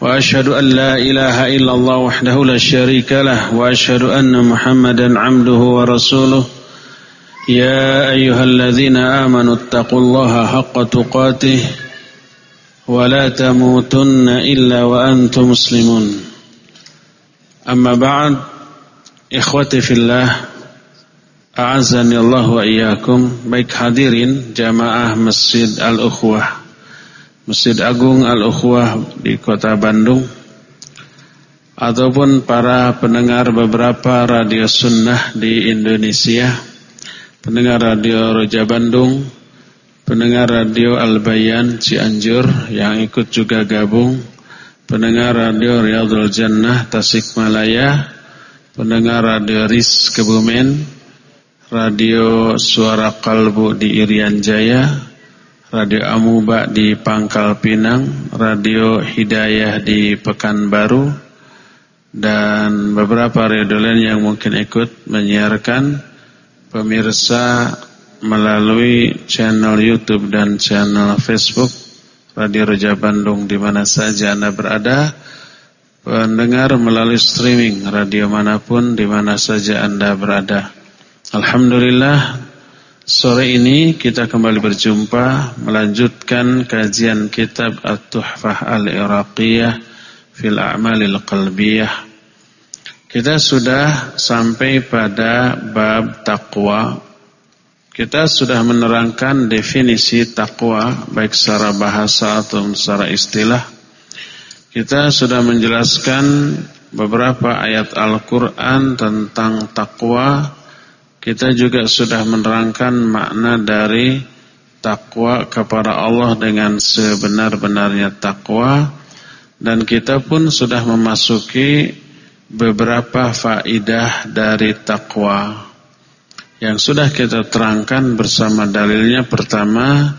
وأشهد أن لا إله إلا الله وحده لا شريك له وأشهد أن محمدا عبده ورسوله. يا أيها الذين آمنوا اتقوا الله حق تقاته ولا تموتن إلا وأنتم مسلمون. أما بعد إخوتي في الله أعزني الله وإياكم. بيك hadirin جماعة مسجد الاخوه Masjid Agung Al-Ukhwah di kota Bandung ataupun para pendengar beberapa radio sunnah di Indonesia pendengar radio Roja Bandung pendengar radio Al-Bayan Cianjur yang ikut juga gabung pendengar radio Riyadul Jannah Tasikmalaya pendengar radio RIS Kebumen radio Suara Kalbu di Irian Jaya Radio Amuba di Pangkal Pinang, Radio Hidayah di Pekanbaru, dan beberapa radio lain yang mungkin ikut menyiarkan pemirsa melalui channel YouTube dan channel Facebook Radio Raja Bandung di mana saja Anda berada, pendengar melalui streaming radio mana pun di mana saja Anda berada. Alhamdulillah Sore ini kita kembali berjumpa melanjutkan kajian kitab At-Tuhfah Al-Iraqiyah fil A'malil Qalbiyah. Kita sudah sampai pada bab takwa. Kita sudah menerangkan definisi takwa baik secara bahasa atau secara istilah. Kita sudah menjelaskan beberapa ayat Al-Qur'an tentang takwa kita juga sudah menerangkan makna dari takwa kepada Allah dengan sebenar-benarnya takwa. Dan kita pun sudah memasuki beberapa faidah dari takwa. Yang sudah kita terangkan bersama dalilnya. Pertama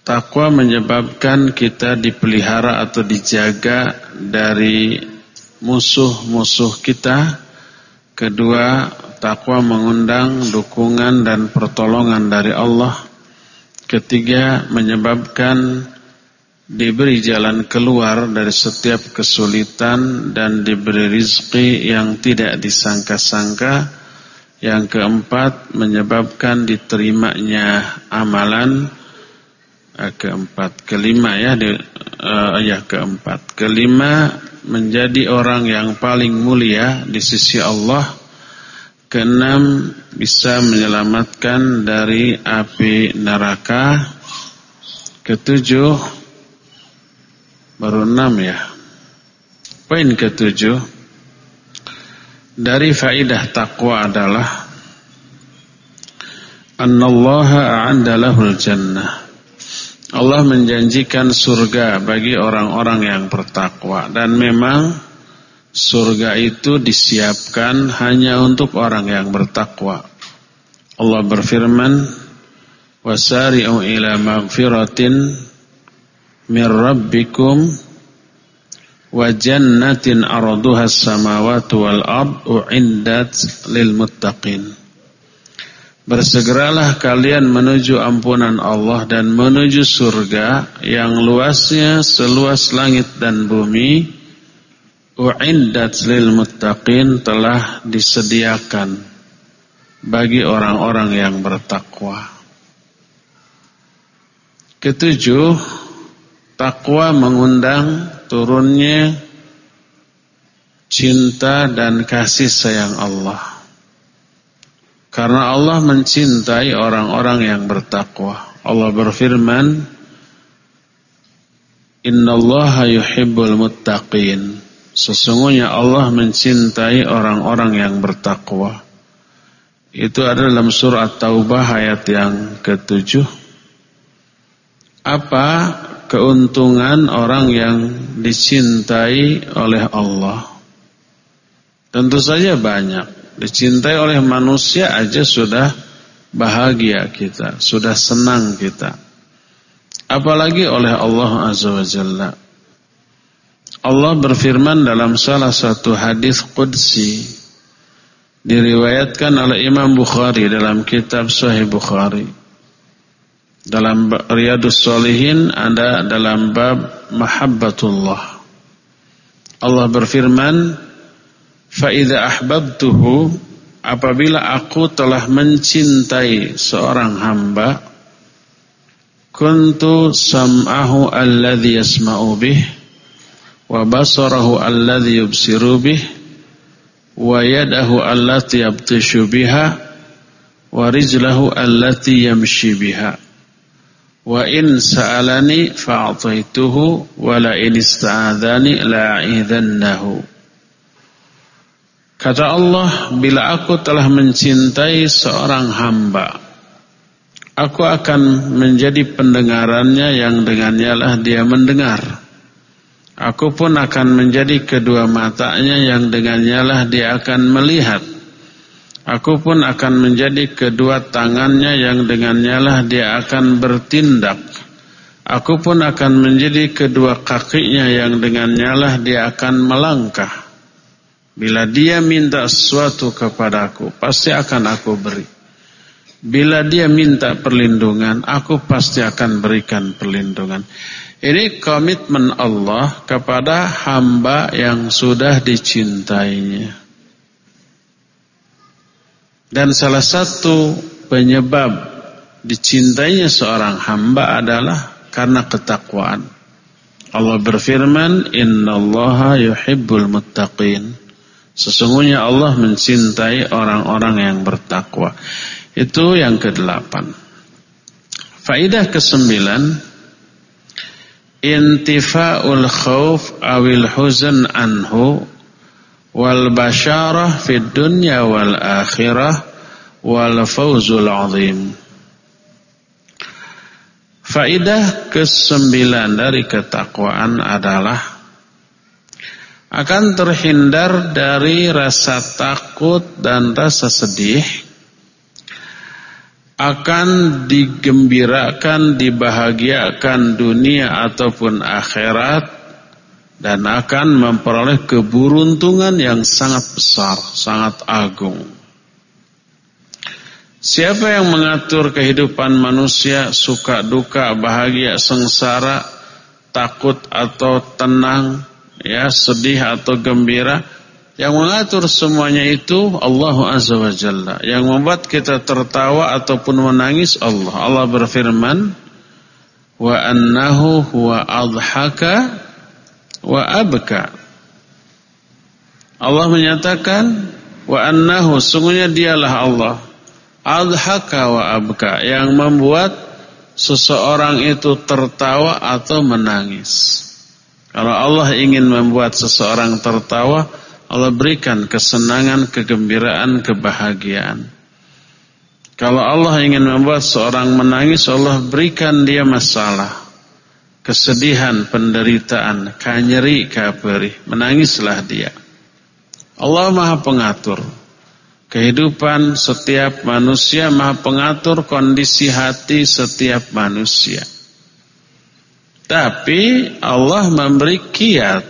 takwa menyebabkan kita dipelihara atau dijaga dari musuh-musuh kita Kedua, takwa mengundang dukungan dan pertolongan dari Allah. Ketiga, menyebabkan diberi jalan keluar dari setiap kesulitan dan diberi rizki yang tidak disangka-sangka. Yang keempat, menyebabkan diterimanya amalan. Eh, keempat, kelima ya, di, uh, ya keempat. Kelima, menjadi orang yang paling mulia di sisi Allah. Keenam bisa menyelamatkan dari api neraka. Ketujuh baru enam ya. Poin ketujuh dari faidah takwa adalah Annallaha a'anda jannah Allah menjanjikan surga bagi orang-orang yang bertakwa dan memang surga itu disiapkan hanya untuk orang yang bertakwa. Allah berfirman, "Wasari'u ila maghfiratin mir rabbikum wa jannatin arduha as-samawati wal u'iddat lil muttaqin." Bersegeralah kalian menuju ampunan Allah dan menuju surga yang luasnya seluas langit dan bumi. U'iddat lil muttaqin telah disediakan bagi orang-orang yang bertakwa. Ketujuh, takwa mengundang turunnya cinta dan kasih sayang Allah. Karena Allah mencintai orang-orang yang bertakwa. Allah berfirman, Innallaha yuhibbul muttaqin. Sesungguhnya Allah mencintai orang-orang yang bertakwa. Itu ada dalam surat Taubah ayat yang ketujuh. Apa keuntungan orang yang dicintai oleh Allah? Tentu saja banyak. Dicintai oleh manusia aja sudah bahagia kita, sudah senang kita. Apalagi oleh Allah Azza wa Jalla. Allah berfirman dalam salah satu hadis qudsi diriwayatkan oleh Imam Bukhari dalam kitab Sahih Bukhari. Dalam Riyadus Salihin ada dalam bab Mahabbatullah. Allah berfirman, Fa'idha ahbabtuhu apabila aku telah mencintai seorang hamba kuntu sam'ahu alladhi yasma'u bih wa basarahu alladhi yubsiru bih wa yadahu allati yabtishu biha wa rijlahu allati yamshi biha. Wa in sa'alani fa'ataituhu wa la in ista'adhani la'idhannahu Kata Allah, bila aku telah mencintai seorang hamba, aku akan menjadi pendengarannya yang dengannya lah dia mendengar. Aku pun akan menjadi kedua matanya yang dengannya lah dia akan melihat. Aku pun akan menjadi kedua tangannya yang dengannya lah dia akan bertindak. Aku pun akan menjadi kedua kakinya yang dengannya lah dia akan melangkah. Bila dia minta sesuatu kepadaku, pasti akan aku beri. Bila dia minta perlindungan, aku pasti akan berikan perlindungan. Ini komitmen Allah kepada hamba yang sudah dicintainya. Dan salah satu penyebab dicintainya seorang hamba adalah karena ketakwaan. Allah berfirman, "Inna Allah yuhibbul muttaqin." Sesungguhnya Allah mencintai orang-orang yang bertakwa. Itu yang kedelapan. Faidah kesembilan. Intifa'ul khawf awil huzn anhu wal basyarah fid dunya wal akhirah wal fawzul azim. Faidah kesembilan dari ketakwaan adalah akan terhindar dari rasa takut dan rasa sedih akan digembirakan, dibahagiakan dunia ataupun akhirat dan akan memperoleh keberuntungan yang sangat besar, sangat agung. Siapa yang mengatur kehidupan manusia suka duka, bahagia, sengsara, takut atau tenang, ya sedih atau gembira yang mengatur semuanya itu Allah Azza wa Jalla. Yang membuat kita tertawa ataupun menangis Allah. Allah berfirman wa annahu huwa adhaka wa abka. Allah menyatakan wa annahu sungguhnya dialah Allah. Adhaka wa abka yang membuat seseorang itu tertawa atau menangis kalau Allah ingin membuat seseorang tertawa, Allah berikan kesenangan, kegembiraan, kebahagiaan. Kalau Allah ingin membuat seorang menangis, Allah berikan dia masalah, kesedihan, penderitaan, kanyeri, kaperi, menangislah dia. Allah Maha Pengatur. Kehidupan setiap manusia Maha Pengatur kondisi hati setiap manusia. Tapi Allah memberi kiat.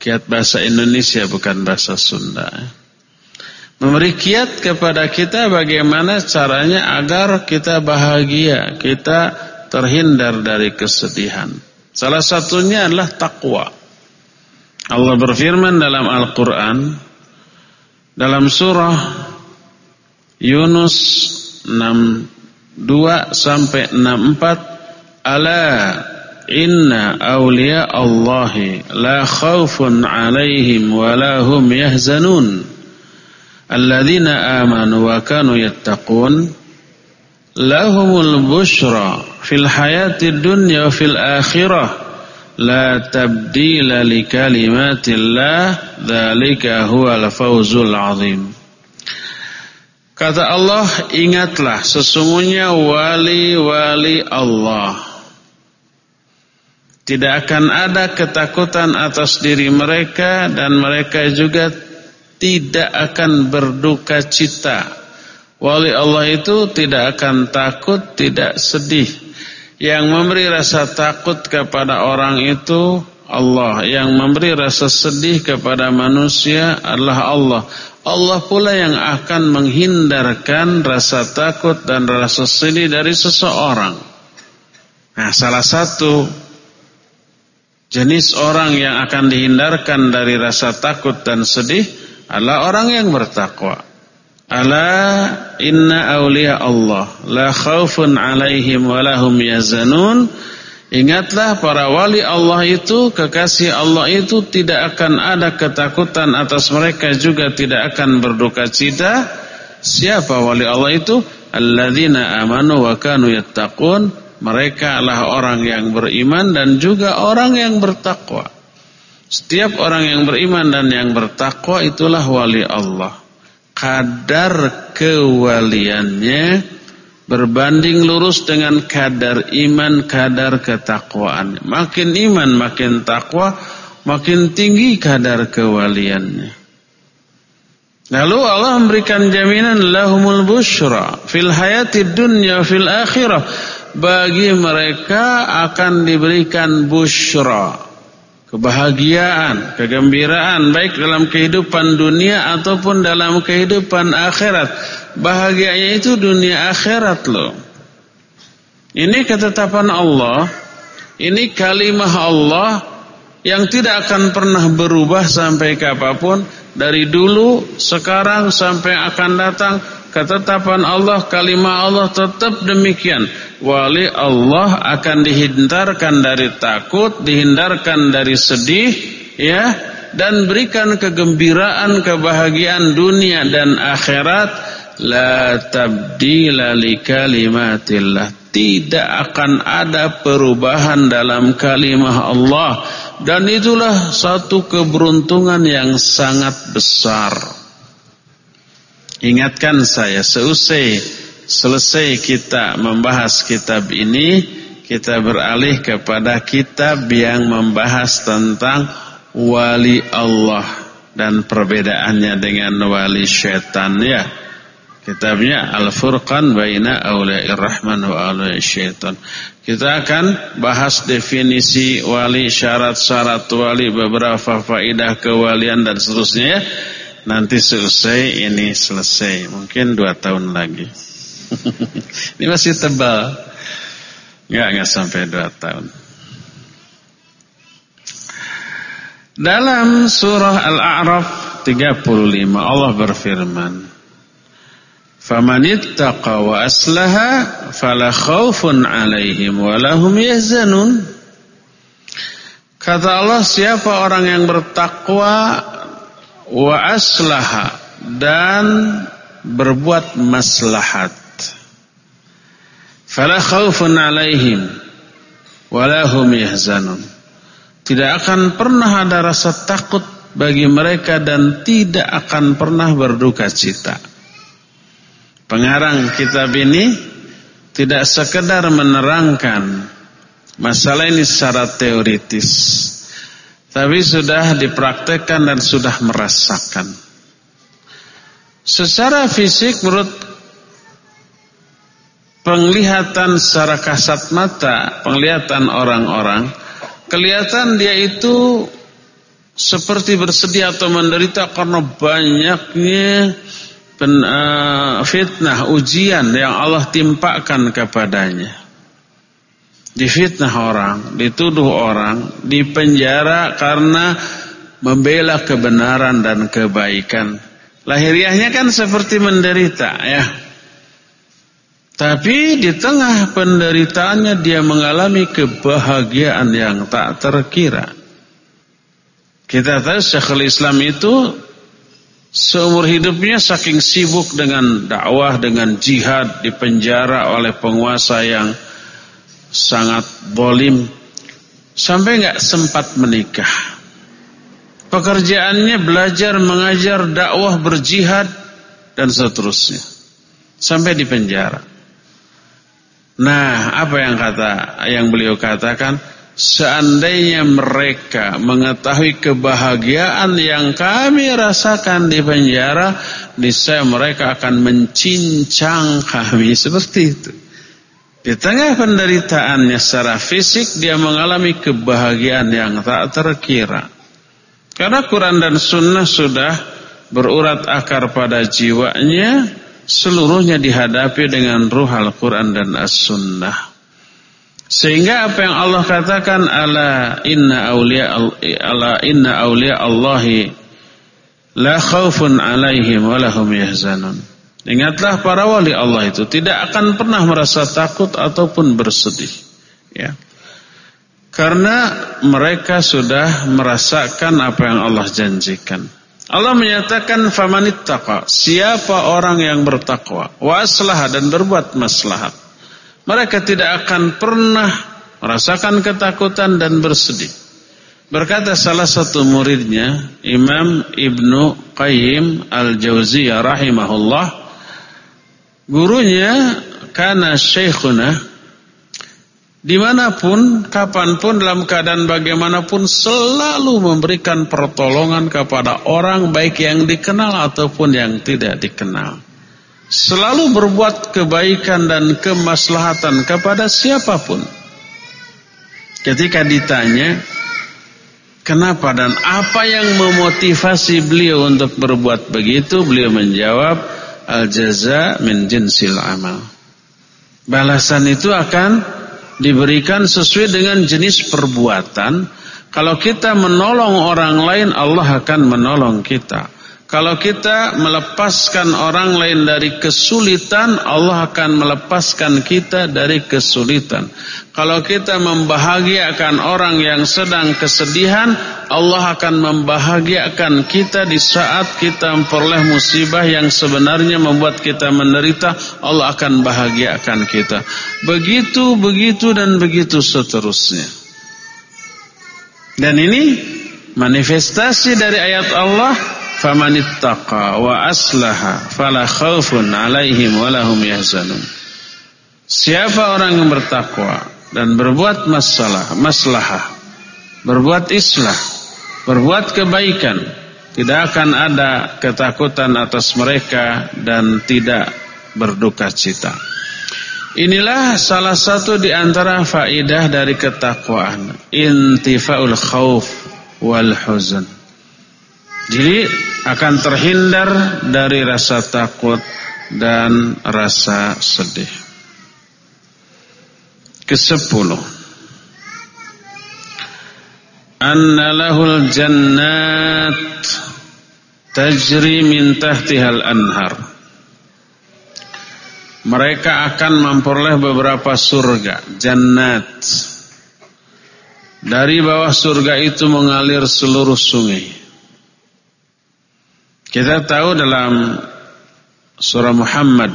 Kiat bahasa Indonesia bukan bahasa Sunda. Memberi kiat kepada kita bagaimana caranya agar kita bahagia, kita terhindar dari kesedihan. Salah satunya adalah takwa. Allah berfirman dalam Al-Quran, dalam surah Yunus 62 sampai 64 Ala inna awliya Allahi la khawfun alaihim wa la hum yahzanun alladhina amanu wa kanu yattaqun lahumul bushra fil hayati dunya wa fil akhirah la tabdila li kalimatillah dhalika huwal fawzul azim Kata Allah, ingatlah sesungguhnya wali-wali Allah tidak akan ada ketakutan atas diri mereka dan mereka juga tidak akan berduka cita. Wali Allah itu tidak akan takut, tidak sedih. Yang memberi rasa takut kepada orang itu Allah. Yang memberi rasa sedih kepada manusia adalah Allah. Allah pula yang akan menghindarkan rasa takut dan rasa sedih dari seseorang. Nah, salah satu jenis orang yang akan dihindarkan dari rasa takut dan sedih adalah orang yang bertakwa. Ala inna awliya Allah la khawfun alaihim walahum yazanun. Ingatlah para wali Allah itu, kekasih Allah itu tidak akan ada ketakutan atas mereka juga tidak akan berduka cita. Siapa wali Allah itu? Alladzina amanu wa kanu yattaqun. Mereka adalah orang yang beriman dan juga orang yang bertakwa. Setiap orang yang beriman dan yang bertakwa itulah wali Allah kadar kewaliannya berbanding lurus dengan kadar iman, kadar ketakwaan. Makin iman, makin takwa, makin tinggi kadar kewaliannya. Lalu Allah memberikan jaminan lahumul bushra fil hayati dunya fil akhirah. Bagi mereka akan diberikan bushra kebahagiaan, kegembiraan baik dalam kehidupan dunia ataupun dalam kehidupan akhirat. Bahagianya itu dunia akhirat loh. Ini ketetapan Allah, ini kalimah Allah yang tidak akan pernah berubah sampai kapan pun dari dulu, sekarang sampai akan datang ketetapan Allah, kalimah Allah tetap demikian. Wali Allah akan dihindarkan dari takut, dihindarkan dari sedih, ya, dan berikan kegembiraan, kebahagiaan dunia dan akhirat. La tabdila li kalimatillah. Tidak akan ada perubahan dalam kalimah Allah. Dan itulah satu keberuntungan yang sangat besar. Ingatkan saya seusai selesai kita membahas kitab ini kita beralih kepada kitab yang membahas tentang wali Allah dan perbedaannya dengan wali syaitan ya. Kitabnya Al-Furqan baina awliya'ir rahman wa awliya'ir syaitan. Kita akan bahas definisi wali, syarat-syarat wali, beberapa faidah kewalian dan seterusnya ya. Nanti selesai ini selesai Mungkin dua tahun lagi Ini masih tebal. Enggak, enggak sampai dua tahun. Dalam surah Al-A'raf 35 Allah berfirman Famanittaqa wa aslaha fala khaufun alaihim walahum yahzanun. Kata Allah siapa orang yang bertakwa wa aslaha dan berbuat maslahat fala khaufun alaihim wala hum yahzanun tidak akan pernah ada rasa takut bagi mereka dan tidak akan pernah berduka cita pengarang kitab ini tidak sekedar menerangkan masalah ini secara teoritis tapi sudah dipraktekkan dan sudah merasakan. Secara fisik menurut penglihatan secara kasat mata, penglihatan orang-orang, kelihatan dia itu seperti bersedia atau menderita karena banyaknya uh, fitnah, ujian yang Allah timpakan kepadanya difitnah orang, dituduh orang, dipenjara karena membela kebenaran dan kebaikan. Lahiriahnya kan seperti menderita ya. Tapi di tengah penderitaannya dia mengalami kebahagiaan yang tak terkira. Kita tahu Syekhul Islam itu seumur hidupnya saking sibuk dengan dakwah, dengan jihad, dipenjara oleh penguasa yang sangat bolim sampai nggak sempat menikah. Pekerjaannya belajar, mengajar, dakwah, berjihad dan seterusnya. Sampai di penjara. Nah, apa yang kata yang beliau katakan? Seandainya mereka mengetahui kebahagiaan yang kami rasakan di penjara, niscaya mereka akan mencincang kami seperti itu. Di tengah penderitaannya secara fisik dia mengalami kebahagiaan yang tak terkira. Karena Quran dan Sunnah sudah berurat akar pada jiwanya, seluruhnya dihadapi dengan ruh Al-Quran dan As-Sunnah. Sehingga apa yang Allah katakan ala inna auliya ala inna auliya Allahi la khaufun alaihim wa lahum yahzanun. Ingatlah para wali Allah itu tidak akan pernah merasa takut ataupun bersedih. Ya. Karena mereka sudah merasakan apa yang Allah janjikan. Allah menyatakan famanittaqa, siapa orang yang bertakwa, wa dan berbuat maslahat mereka tidak akan pernah merasakan ketakutan dan bersedih. Berkata salah satu muridnya, Imam Ibnu Qayyim Al-Jauziyah rahimahullah, gurunya karena syekhuna di mana pun, kapan pun, dalam keadaan bagaimanapun selalu memberikan pertolongan kepada orang baik yang dikenal ataupun yang tidak dikenal selalu berbuat kebaikan dan kemaslahatan kepada siapa pun. Ketika ditanya, kenapa dan apa yang memotivasi beliau untuk berbuat begitu, beliau menjawab, al-jaza min jinsil amal. Balasan itu akan diberikan sesuai dengan jenis perbuatan. Kalau kita menolong orang lain, Allah akan menolong kita. Kalau kita melepaskan orang lain dari kesulitan, Allah akan melepaskan kita dari kesulitan. Kalau kita membahagiakan orang yang sedang kesedihan, Allah akan membahagiakan kita di saat kita memperoleh musibah yang sebenarnya membuat kita menderita, Allah akan bahagiakan kita. Begitu, begitu dan begitu seterusnya. Dan ini manifestasi dari ayat Allah famanittaqa wa aslaha fala khaufun alaihim walahum yahzanun. Siapa orang yang bertakwa dan berbuat masalah, maslahah, berbuat islah, berbuat kebaikan, tidak akan ada ketakutan atas mereka dan tidak berduka cita. Inilah salah satu di antara faidah dari ketakwaan, intifaul khauf wal huzn. Jadi akan terhindar dari rasa takut dan rasa sedih. Kesepuluh. Anna lahul jannat tajri min tahtihal anhar. Mereka akan memperoleh beberapa surga, jannat. Dari bawah surga itu mengalir seluruh sungai. Kita tahu dalam surah Muhammad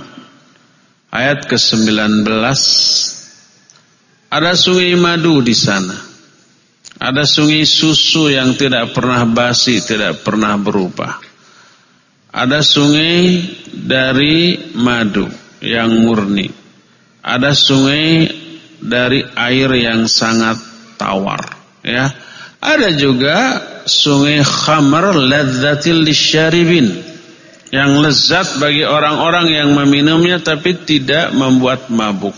ayat ke-19 ada sungai madu di sana. Ada sungai susu yang tidak pernah basi, tidak pernah berubah. Ada sungai dari madu yang murni. Ada sungai dari air yang sangat tawar, ya. Ada juga sungai khamar ladzatil lisyaribin yang lezat bagi orang-orang yang meminumnya tapi tidak membuat mabuk.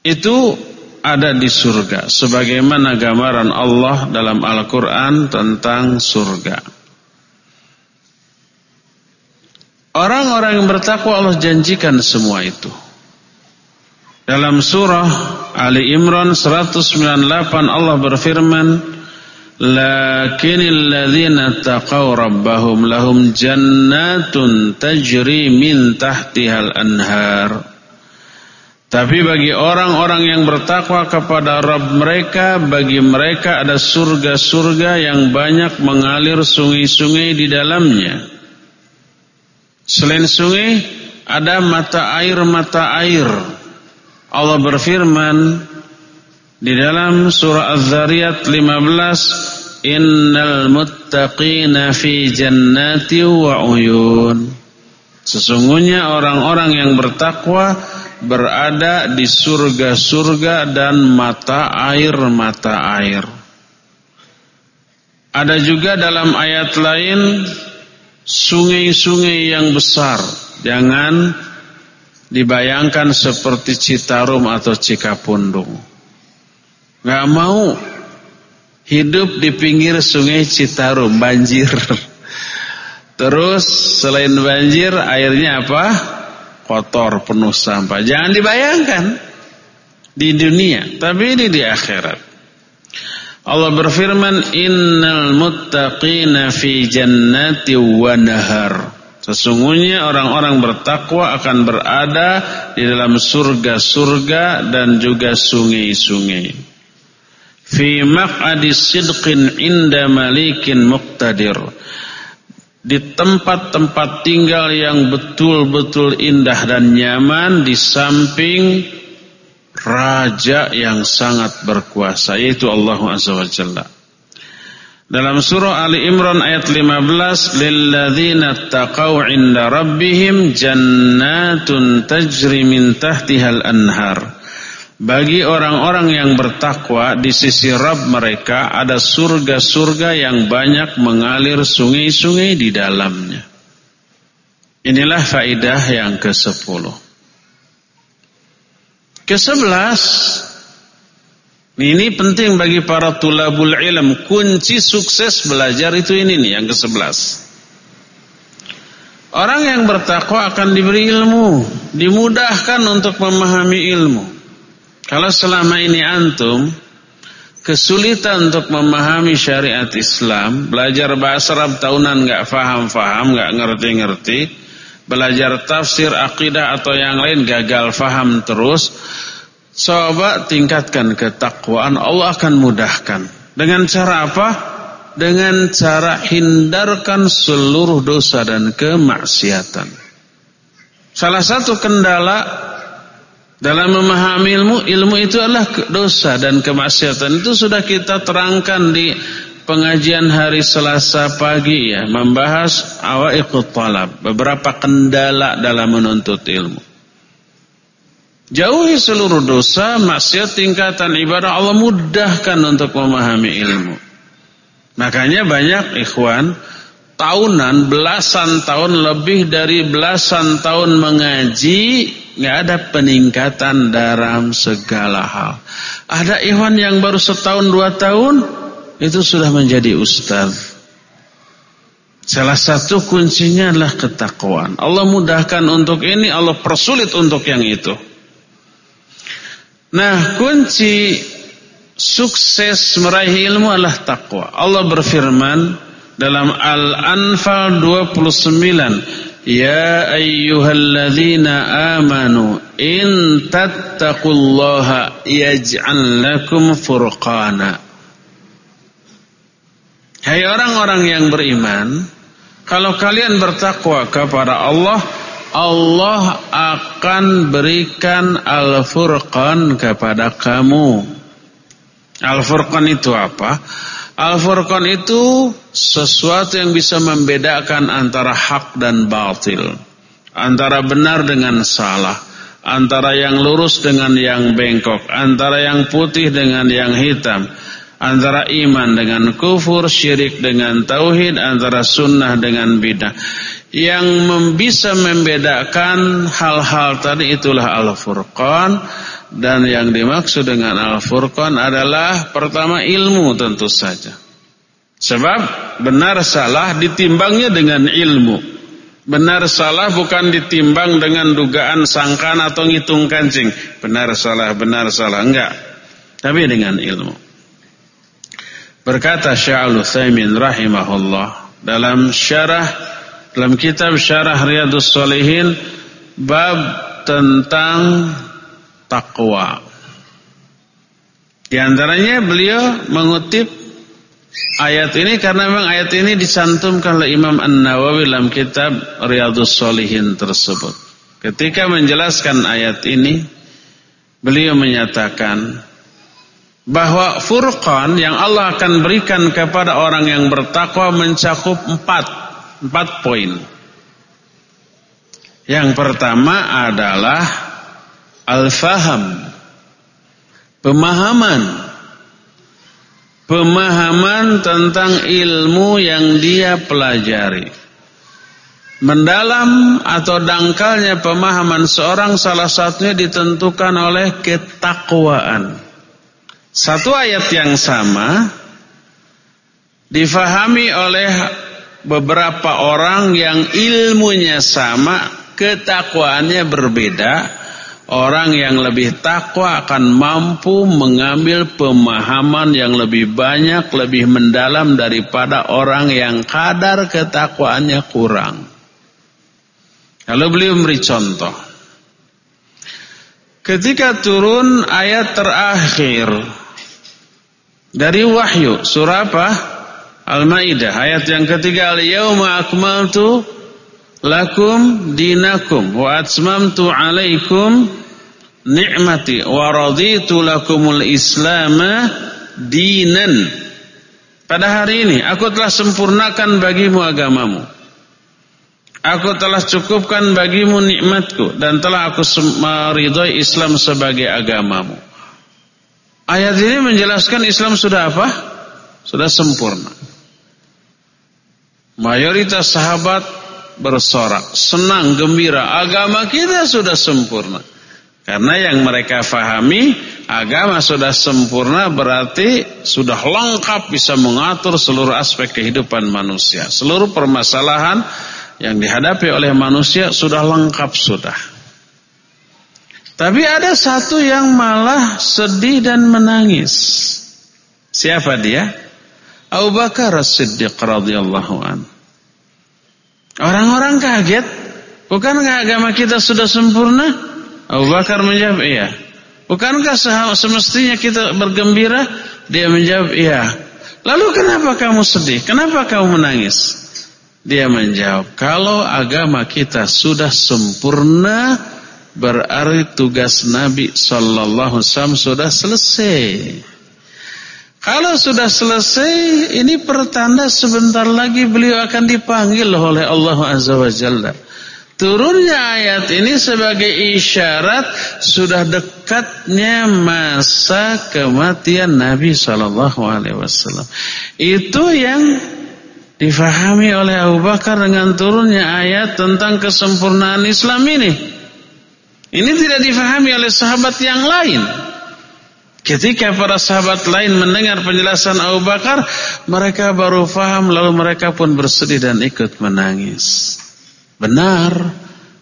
Itu ada di surga sebagaimana gambaran Allah dalam Al-Qur'an tentang surga. Orang-orang yang bertakwa Allah janjikan semua itu. Dalam surah Ali Imran 198 Allah berfirman Lakinil ladzina taqaw rabbahum lahum jannatun tajri min tahtihal anhar. Tapi bagi orang-orang yang bertakwa kepada Rabb mereka Bagi mereka ada surga-surga yang banyak mengalir sungai-sungai di dalamnya. Selain sungai ada mata air-mata air. Allah berfirman di dalam surah Az-Zariyat 15 Innal muttaqina fi jannati wa uyun Sesungguhnya orang-orang yang bertakwa berada di surga-surga dan mata air-mata air. Ada juga dalam ayat lain sungai-sungai yang besar. Jangan dibayangkan seperti Citarum atau Cikapundung. Gak mau hidup di pinggir sungai Citarum, banjir. Terus selain banjir airnya apa? Kotor, penuh sampah. Jangan dibayangkan di dunia, tapi ini di akhirat. Allah berfirman, "Innal muttaqina fi jannati wa nahar." Sesungguhnya orang-orang bertakwa akan berada di dalam surga-surga dan juga sungai-sungai. Fi maq'adi sidqin inda malikin muqtadir di tempat-tempat tinggal yang betul-betul indah dan nyaman di samping raja yang sangat berkuasa yaitu Allah Azza wa Jalla. Dalam surah Ali Imran ayat 15 lilladzina taqau 'inda rabbihim jannatun tajri min tahtihal anhar bagi orang-orang yang bertakwa di sisi Rabb mereka ada surga-surga yang banyak mengalir sungai-sungai di dalamnya. Inilah faidah yang ke-10. Ke-11 ini penting bagi para tulabul ilm. Kunci sukses belajar itu ini nih yang ke-11. Orang yang bertakwa akan diberi ilmu, dimudahkan untuk memahami ilmu. Kalau selama ini antum kesulitan untuk memahami syariat Islam, belajar bahasa Arab tahunan nggak faham-faham, nggak ngerti-ngerti, belajar tafsir, akidah atau yang lain gagal faham terus, coba tingkatkan ketakwaan, Allah akan mudahkan. Dengan cara apa? Dengan cara hindarkan seluruh dosa dan kemaksiatan. Salah satu kendala dalam memahami ilmu, ilmu itu adalah dosa dan kemaksiatan. Itu sudah kita terangkan di pengajian hari Selasa pagi ya, membahas awaiqut talab, beberapa kendala dalam menuntut ilmu. Jauhi seluruh dosa, maksiat tingkatan ibadah Allah mudahkan untuk memahami ilmu. Makanya banyak ikhwan tahunan, belasan tahun lebih dari belasan tahun mengaji, nggak ada peningkatan dalam segala hal. Ada Iwan yang baru setahun dua tahun itu sudah menjadi ustaz. Salah satu kuncinya adalah ketakwaan. Allah mudahkan untuk ini, Allah persulit untuk yang itu. Nah, kunci sukses meraih ilmu adalah takwa. Allah berfirman, dalam Al-Anfal 29 Ya ayyuhalladzina amanu in tattaqullaha yaj'al lakum furqana Hai orang-orang yang beriman kalau kalian bertakwa kepada Allah Allah akan berikan Al-Furqan kepada kamu Al-Furqan itu apa? Al-Furqan itu sesuatu yang bisa membedakan antara hak dan batil. Antara benar dengan salah. Antara yang lurus dengan yang bengkok. Antara yang putih dengan yang hitam. Antara iman dengan kufur, syirik dengan tauhid. Antara sunnah dengan bidah. Yang bisa membedakan hal-hal tadi itulah Al-Furqan dan yang dimaksud dengan Al-Furqan adalah pertama ilmu tentu saja. Sebab benar salah ditimbangnya dengan ilmu. Benar salah bukan ditimbang dengan dugaan sangkan atau ngitung kancing. Benar salah, benar salah. Enggak. Tapi dengan ilmu. Berkata Syaikhul Utsaimin rahimahullah dalam syarah dalam kitab Syarah Riyadhus Shalihin bab tentang takwa. Di antaranya beliau mengutip ayat ini karena memang ayat ini dicantumkan oleh Imam An-Nawawi dalam kitab Riyadhus Shalihin tersebut. Ketika menjelaskan ayat ini, beliau menyatakan bahwa furqan yang Allah akan berikan kepada orang yang bertakwa mencakup empat, empat poin. Yang pertama adalah Al-faham. Pemahaman. Pemahaman tentang ilmu yang dia pelajari. Mendalam atau dangkalnya pemahaman seorang salah satunya ditentukan oleh ketakwaan. Satu ayat yang sama difahami oleh beberapa orang yang ilmunya sama, ketakwaannya berbeda. Orang yang lebih takwa akan mampu mengambil pemahaman yang lebih banyak, lebih mendalam daripada orang yang kadar ketakwaannya kurang. Kalau beliau memberi contoh. Ketika turun ayat terakhir dari wahyu, surah apa? Al-Maidah ayat yang ketiga al-yauma akmaltu lakum dinakum wa atmamtu alaikum ni'mati wa raditu lakumul islam dinan. Pada hari ini aku telah sempurnakan bagimu agamamu. Aku telah cukupkan bagimu nikmatku dan telah aku meridhai Islam sebagai agamamu. Ayat ini menjelaskan Islam sudah apa? Sudah sempurna. Mayoritas sahabat bersorak, senang, gembira. Agama kita sudah sempurna. Karena yang mereka fahami, agama sudah sempurna berarti sudah lengkap bisa mengatur seluruh aspek kehidupan manusia. Seluruh permasalahan yang dihadapi oleh manusia sudah lengkap sudah. Tapi ada satu yang malah sedih dan menangis. Siapa dia? Abu Bakar As-Siddiq radhiyallahu an. Orang-orang kaget, bukankah agama kita sudah sempurna? Abu Bakar menjawab, iya. Bukankah semestinya kita bergembira? Dia menjawab, iya. Lalu kenapa kamu sedih? Kenapa kamu menangis? Dia menjawab, kalau agama kita sudah sempurna, berarti tugas Nabi Sallallahu Alaihi Wasallam sudah selesai. Kalau sudah selesai, ini pertanda sebentar lagi beliau akan dipanggil oleh Allah Azza wa Jalla. Turunnya ayat ini sebagai isyarat sudah dekatnya masa kematian Nabi Shallallahu Alaihi Wasallam. Itu yang difahami oleh Abu Bakar dengan turunnya ayat tentang kesempurnaan Islam ini. Ini tidak difahami oleh sahabat yang lain. Ketika para sahabat lain mendengar penjelasan Abu Bakar, mereka baru faham lalu mereka pun bersedih dan ikut menangis. Benar,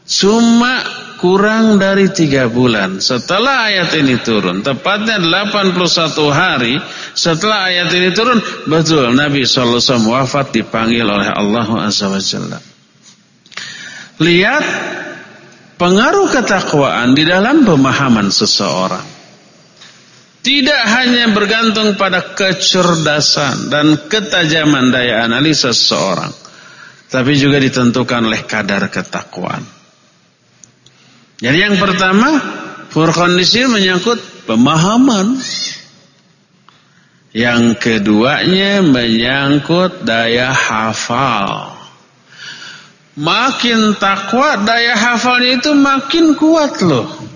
cuma kurang dari tiga bulan setelah ayat ini turun, tepatnya 81 hari setelah ayat ini turun, betul Nabi SAW wafat dipanggil oleh Allah Azza wa Jalla. Lihat pengaruh ketakwaan di dalam pemahaman seseorang. Tidak hanya bergantung pada kecerdasan dan ketajaman daya analisa seseorang. Tapi juga ditentukan oleh kadar ketakwaan. Jadi yang pertama, kondisi menyangkut pemahaman. Yang keduanya menyangkut daya hafal. Makin takwa daya hafalnya itu makin kuat loh.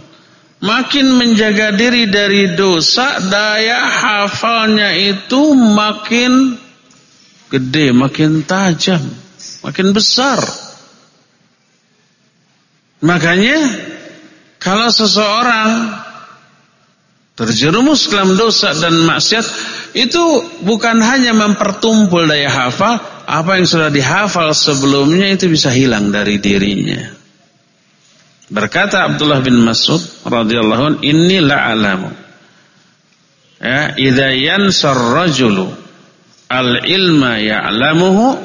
Makin menjaga diri dari dosa, daya hafalnya itu makin gede, makin tajam, makin besar. Makanya kalau seseorang terjerumus dalam dosa dan maksiat itu bukan hanya mempertumpul daya hafal, apa yang sudah dihafal sebelumnya itu bisa hilang dari dirinya. Berkata Abdullah bin Mas'ud radhiyallahu anhu, "Inni la'alamu." Ya, idza yansar rajulu al-ilma ya'lamuhu,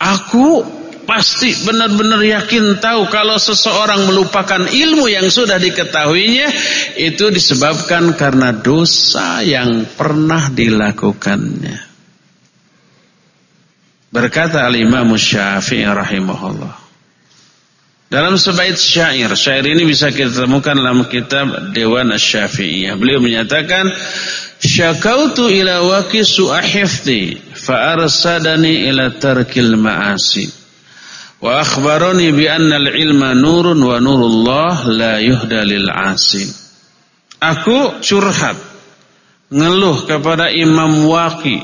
aku pasti benar-benar yakin tahu kalau seseorang melupakan ilmu yang sudah diketahuinya itu disebabkan karena dosa yang pernah dilakukannya. Berkata al-Imam Syafi'i rahimahullah dalam sebaik syair, syair ini bisa kita temukan dalam kitab Dewan Asy-Syafi'iyah. Beliau menyatakan, "Syakautu ila waqisu ahifdi fa arsadani ila tarkil ma'asi." Wa akhbarani bi anna al-ilma nurun wa nurullah la yuhda lil 'asi. Aku curhat ngeluh kepada Imam Waqi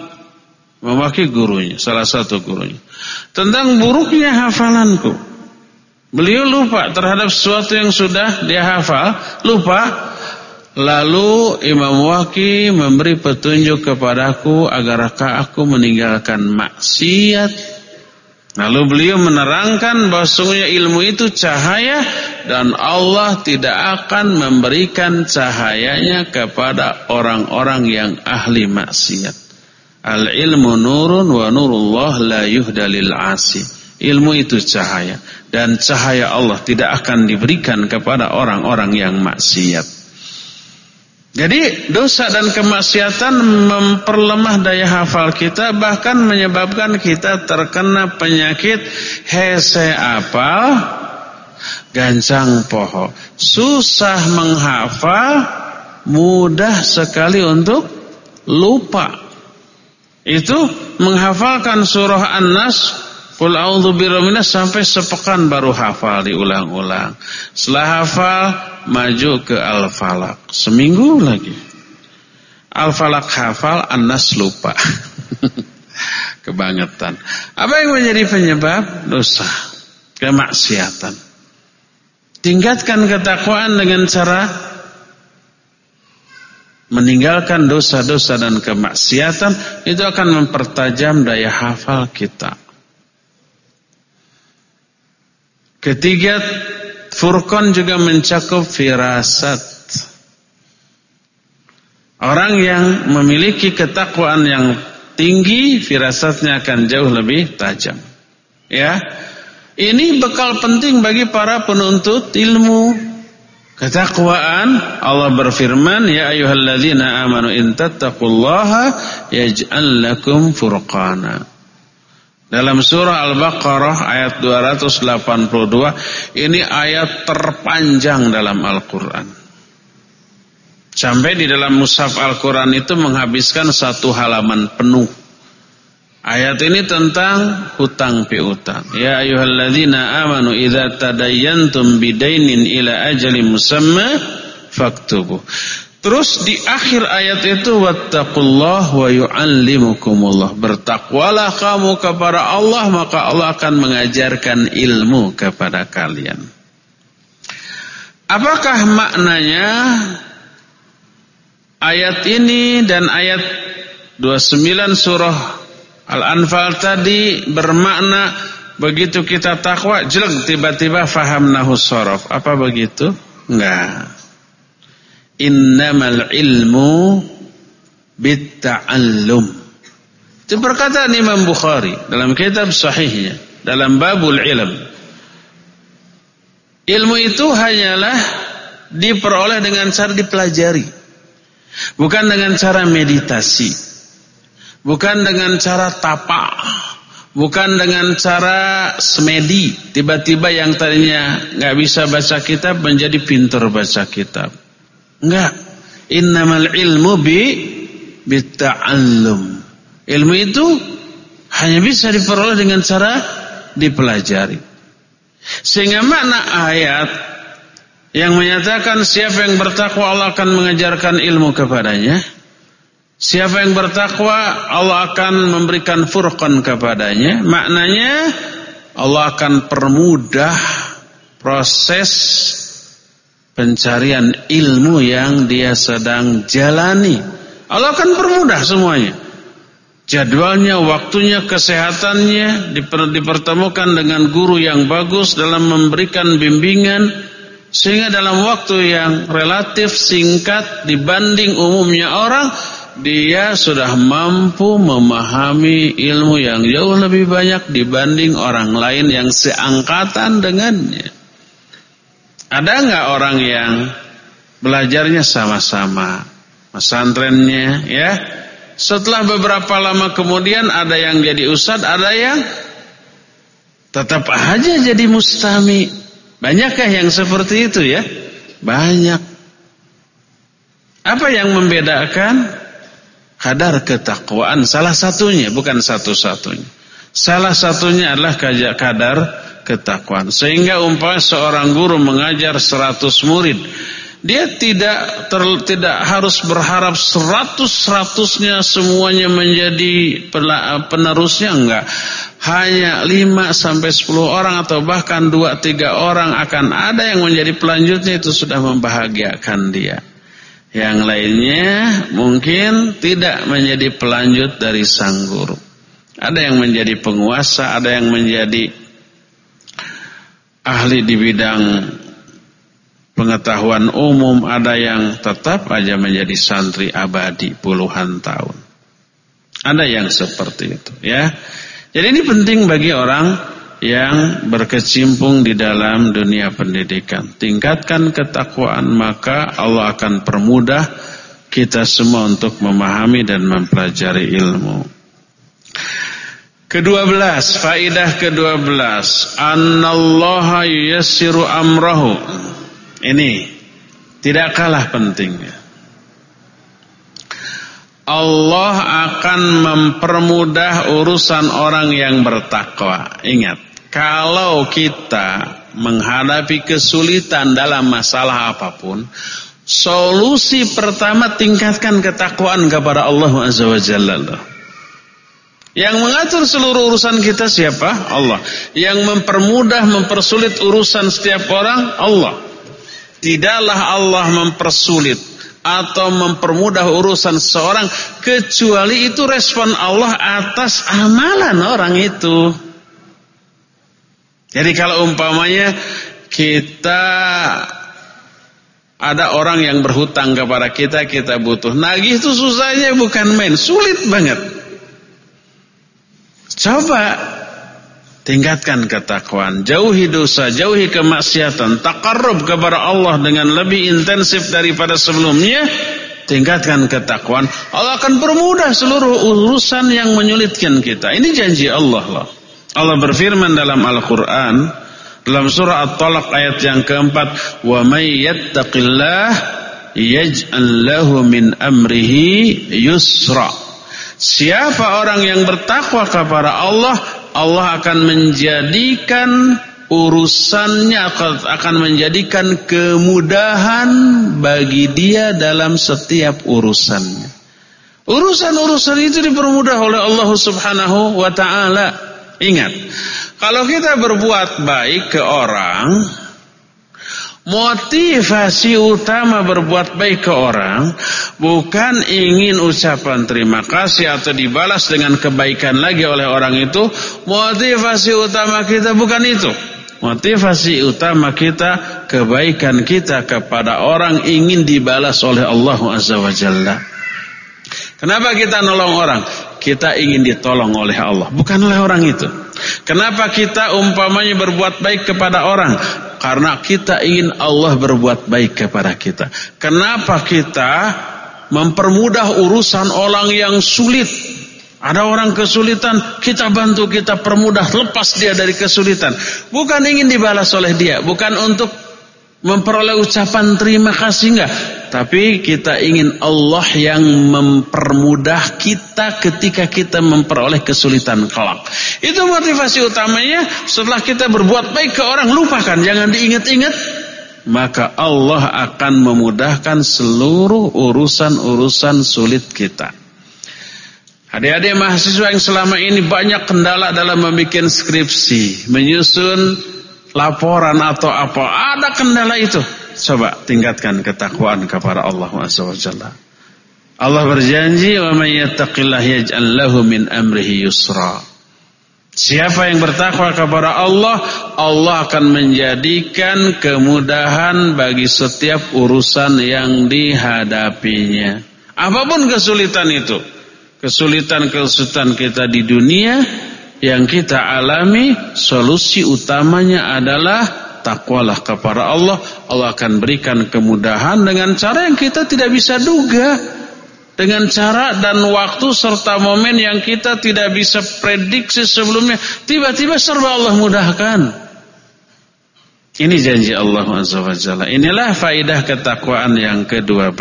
memaki gurunya, salah satu gurunya. Tentang buruknya hafalanku. Beliau lupa terhadap sesuatu yang sudah dia hafal, lupa. Lalu Imam Waqi memberi petunjuk kepadaku agar aku meninggalkan maksiat. Lalu beliau menerangkan bahwasanya ilmu itu cahaya dan Allah tidak akan memberikan cahayanya kepada orang-orang yang ahli maksiat. Al ilmu nurun wa nurullah la yuhda lil asi. Ilmu itu cahaya dan cahaya Allah tidak akan diberikan kepada orang-orang yang maksiat. Jadi dosa dan kemaksiatan memperlemah daya hafal kita bahkan menyebabkan kita terkena penyakit hese apal gancang poho. Susah menghafal, mudah sekali untuk lupa. Itu menghafalkan surah An-Nas Qul a'udzu birabbinas sampai sepekan baru hafal diulang-ulang. Setelah hafal maju ke Al-Falaq. Seminggu lagi. Al-Falaq hafal, An-Nas lupa. Kebangetan. Apa yang menjadi penyebab dosa? Kemaksiatan. Tingkatkan ketakwaan dengan cara meninggalkan dosa-dosa dan kemaksiatan itu akan mempertajam daya hafal kita. Ketiga, Furqan juga mencakup firasat. Orang yang memiliki ketakwaan yang tinggi, firasatnya akan jauh lebih tajam. Ya. Ini bekal penting bagi para penuntut ilmu. Ketakwaan Allah berfirman ya ayyuhalladzina amanu in tattaqullaha yaj'al lakum furqana. Dalam surah Al-Baqarah ayat 282 ini ayat terpanjang dalam Al-Qur'an. Sampai di dalam mushaf Al-Qur'an itu menghabiskan satu halaman penuh. Ayat ini tentang hutang piutang. Ya ayyuhalladzina amanu idza tadayyantum bidainin ila ajalin musamma faktubu. Terus di akhir ayat itu wattaqullah wa yuallimukumullah. Bertakwalah kamu kepada Allah maka Allah akan mengajarkan ilmu kepada kalian. Apakah maknanya ayat ini dan ayat 29 surah Al-Anfal tadi bermakna begitu kita takwa jelek tiba-tiba faham nahus sorof. Apa begitu? Enggak. Innamal ilmu bitta'allum. Itu perkataan Imam Bukhari dalam kitab sahihnya. Dalam babul ilm. Ilmu itu hanyalah diperoleh dengan cara dipelajari. Bukan dengan cara meditasi. Bukan dengan cara tapak. Bukan dengan cara semedi. Tiba-tiba yang tadinya nggak bisa baca kitab menjadi pintar baca kitab. Enggak. Innamal ilmu bi bitta'allum. Ilmu itu hanya bisa diperoleh dengan cara dipelajari. Sehingga makna ayat yang menyatakan siapa yang bertakwa Allah akan mengajarkan ilmu kepadanya Siapa yang bertakwa Allah akan memberikan furqan kepadanya Maknanya Allah akan permudah proses pencarian ilmu yang dia sedang jalani Allah akan permudah semuanya Jadwalnya, waktunya, kesehatannya dipertemukan dengan guru yang bagus dalam memberikan bimbingan sehingga dalam waktu yang relatif singkat dibanding umumnya orang dia sudah mampu memahami ilmu yang jauh lebih banyak dibanding orang lain yang seangkatan dengannya. Ada nggak orang yang belajarnya sama-sama, pesantrennya ya? Setelah beberapa lama kemudian ada yang jadi ustad, ada yang tetap aja jadi mustami. Banyakkah yang seperti itu ya? Banyak. Apa yang membedakan? kadar ketakwaan salah satunya bukan satu-satunya. Salah satunya adalah kadar ketakwaan. Sehingga umpamanya seorang guru mengajar 100 murid, dia tidak ter, tidak harus berharap seratus seratusnya semuanya menjadi penerusnya enggak. Hanya lima sampai sepuluh orang atau bahkan dua tiga orang akan ada yang menjadi pelanjutnya itu sudah membahagiakan dia. Yang lainnya mungkin tidak menjadi pelanjut dari sang guru. Ada yang menjadi penguasa, ada yang menjadi ahli di bidang pengetahuan umum ada yang tetap aja menjadi santri abadi puluhan tahun. Ada yang seperti itu ya. Jadi ini penting bagi orang yang berkecimpung di dalam dunia pendidikan. Tingkatkan ketakwaan maka Allah akan permudah kita semua untuk memahami dan mempelajari ilmu. Kedua belas, faidah kedua belas, Anallaha yassiru amrahu ini tidak kalah pentingnya. Allah akan mempermudah urusan orang yang bertakwa. Ingat, kalau kita menghadapi kesulitan dalam masalah apa pun, solusi pertama tingkatkan ketakwaan kepada Allah Azza wa. Yang mengatur seluruh urusan kita siapa? Allah. Yang mempermudah, mempersulit urusan setiap orang? Allah. Tidaklah Allah mempersulit atau mempermudah urusan seorang kecuali itu respon Allah atas amalan orang itu. Jadi kalau umpamanya kita ada orang yang berhutang kepada kita, kita butuh nagih itu susahnya bukan main, sulit banget. Coba Tingkatkan ketakwaan, jauhi dosa, jauhi kemaksiatan, takarrub kepada Allah dengan lebih intensif daripada sebelumnya. Tingkatkan ketakwaan, Allah akan permudah seluruh urusan yang menyulitkan kita. Ini janji Allah loh. Allah berfirman dalam Al-Qur'an dalam surah At-Talaq ayat yang keempat, "Wa may yattaqillah yaj'al lahu min amrihi yusra." Siapa orang yang bertakwa kepada Allah, Allah akan menjadikan urusannya akan menjadikan kemudahan bagi dia dalam setiap urusannya. Urusan-urusan itu dipermudah oleh Allah Subhanahu wa taala. Ingat, kalau kita berbuat baik ke orang, Motivasi utama berbuat baik ke orang bukan ingin ucapan terima kasih atau dibalas dengan kebaikan lagi oleh orang itu. Motivasi utama kita bukan itu. Motivasi utama kita kebaikan kita kepada orang ingin dibalas oleh Allah Azza wa Jalla. Kenapa kita nolong orang? Kita ingin ditolong oleh Allah, bukan oleh orang itu. Kenapa kita umpamanya berbuat baik kepada orang? Karena kita ingin Allah berbuat baik kepada kita. Kenapa kita mempermudah urusan orang yang sulit? Ada orang kesulitan, kita bantu, kita permudah, lepas dia dari kesulitan. Bukan ingin dibalas oleh dia, bukan untuk memperoleh ucapan terima kasih enggak tapi kita ingin Allah yang mempermudah kita ketika kita memperoleh kesulitan kelak. Itu motivasi utamanya. Setelah kita berbuat baik ke orang lupakan. Jangan diingat-ingat. Maka Allah akan memudahkan seluruh urusan-urusan sulit kita. Adik-adik mahasiswa yang selama ini banyak kendala dalam membuat skripsi menyusun laporan atau apa, ada kendala itu. Coba tingkatkan ketakwaan kepada Allah SWT. Allah berjanji, "Wa may yattaqillah yaj'al lahu min amrihi yusra." Siapa yang bertakwa kepada Allah, Allah akan menjadikan kemudahan bagi setiap urusan yang dihadapinya. Apa pun kesulitan itu, kesulitan-kesulitan kita di dunia, yang kita alami solusi utamanya adalah takwalah kepada Allah Allah akan berikan kemudahan dengan cara yang kita tidak bisa duga. Dengan cara dan waktu serta momen yang kita tidak bisa prediksi sebelumnya. Tiba-tiba serba Allah mudahkan. Ini janji Allah Jalla. Inilah faidah ketakwaan yang ke-12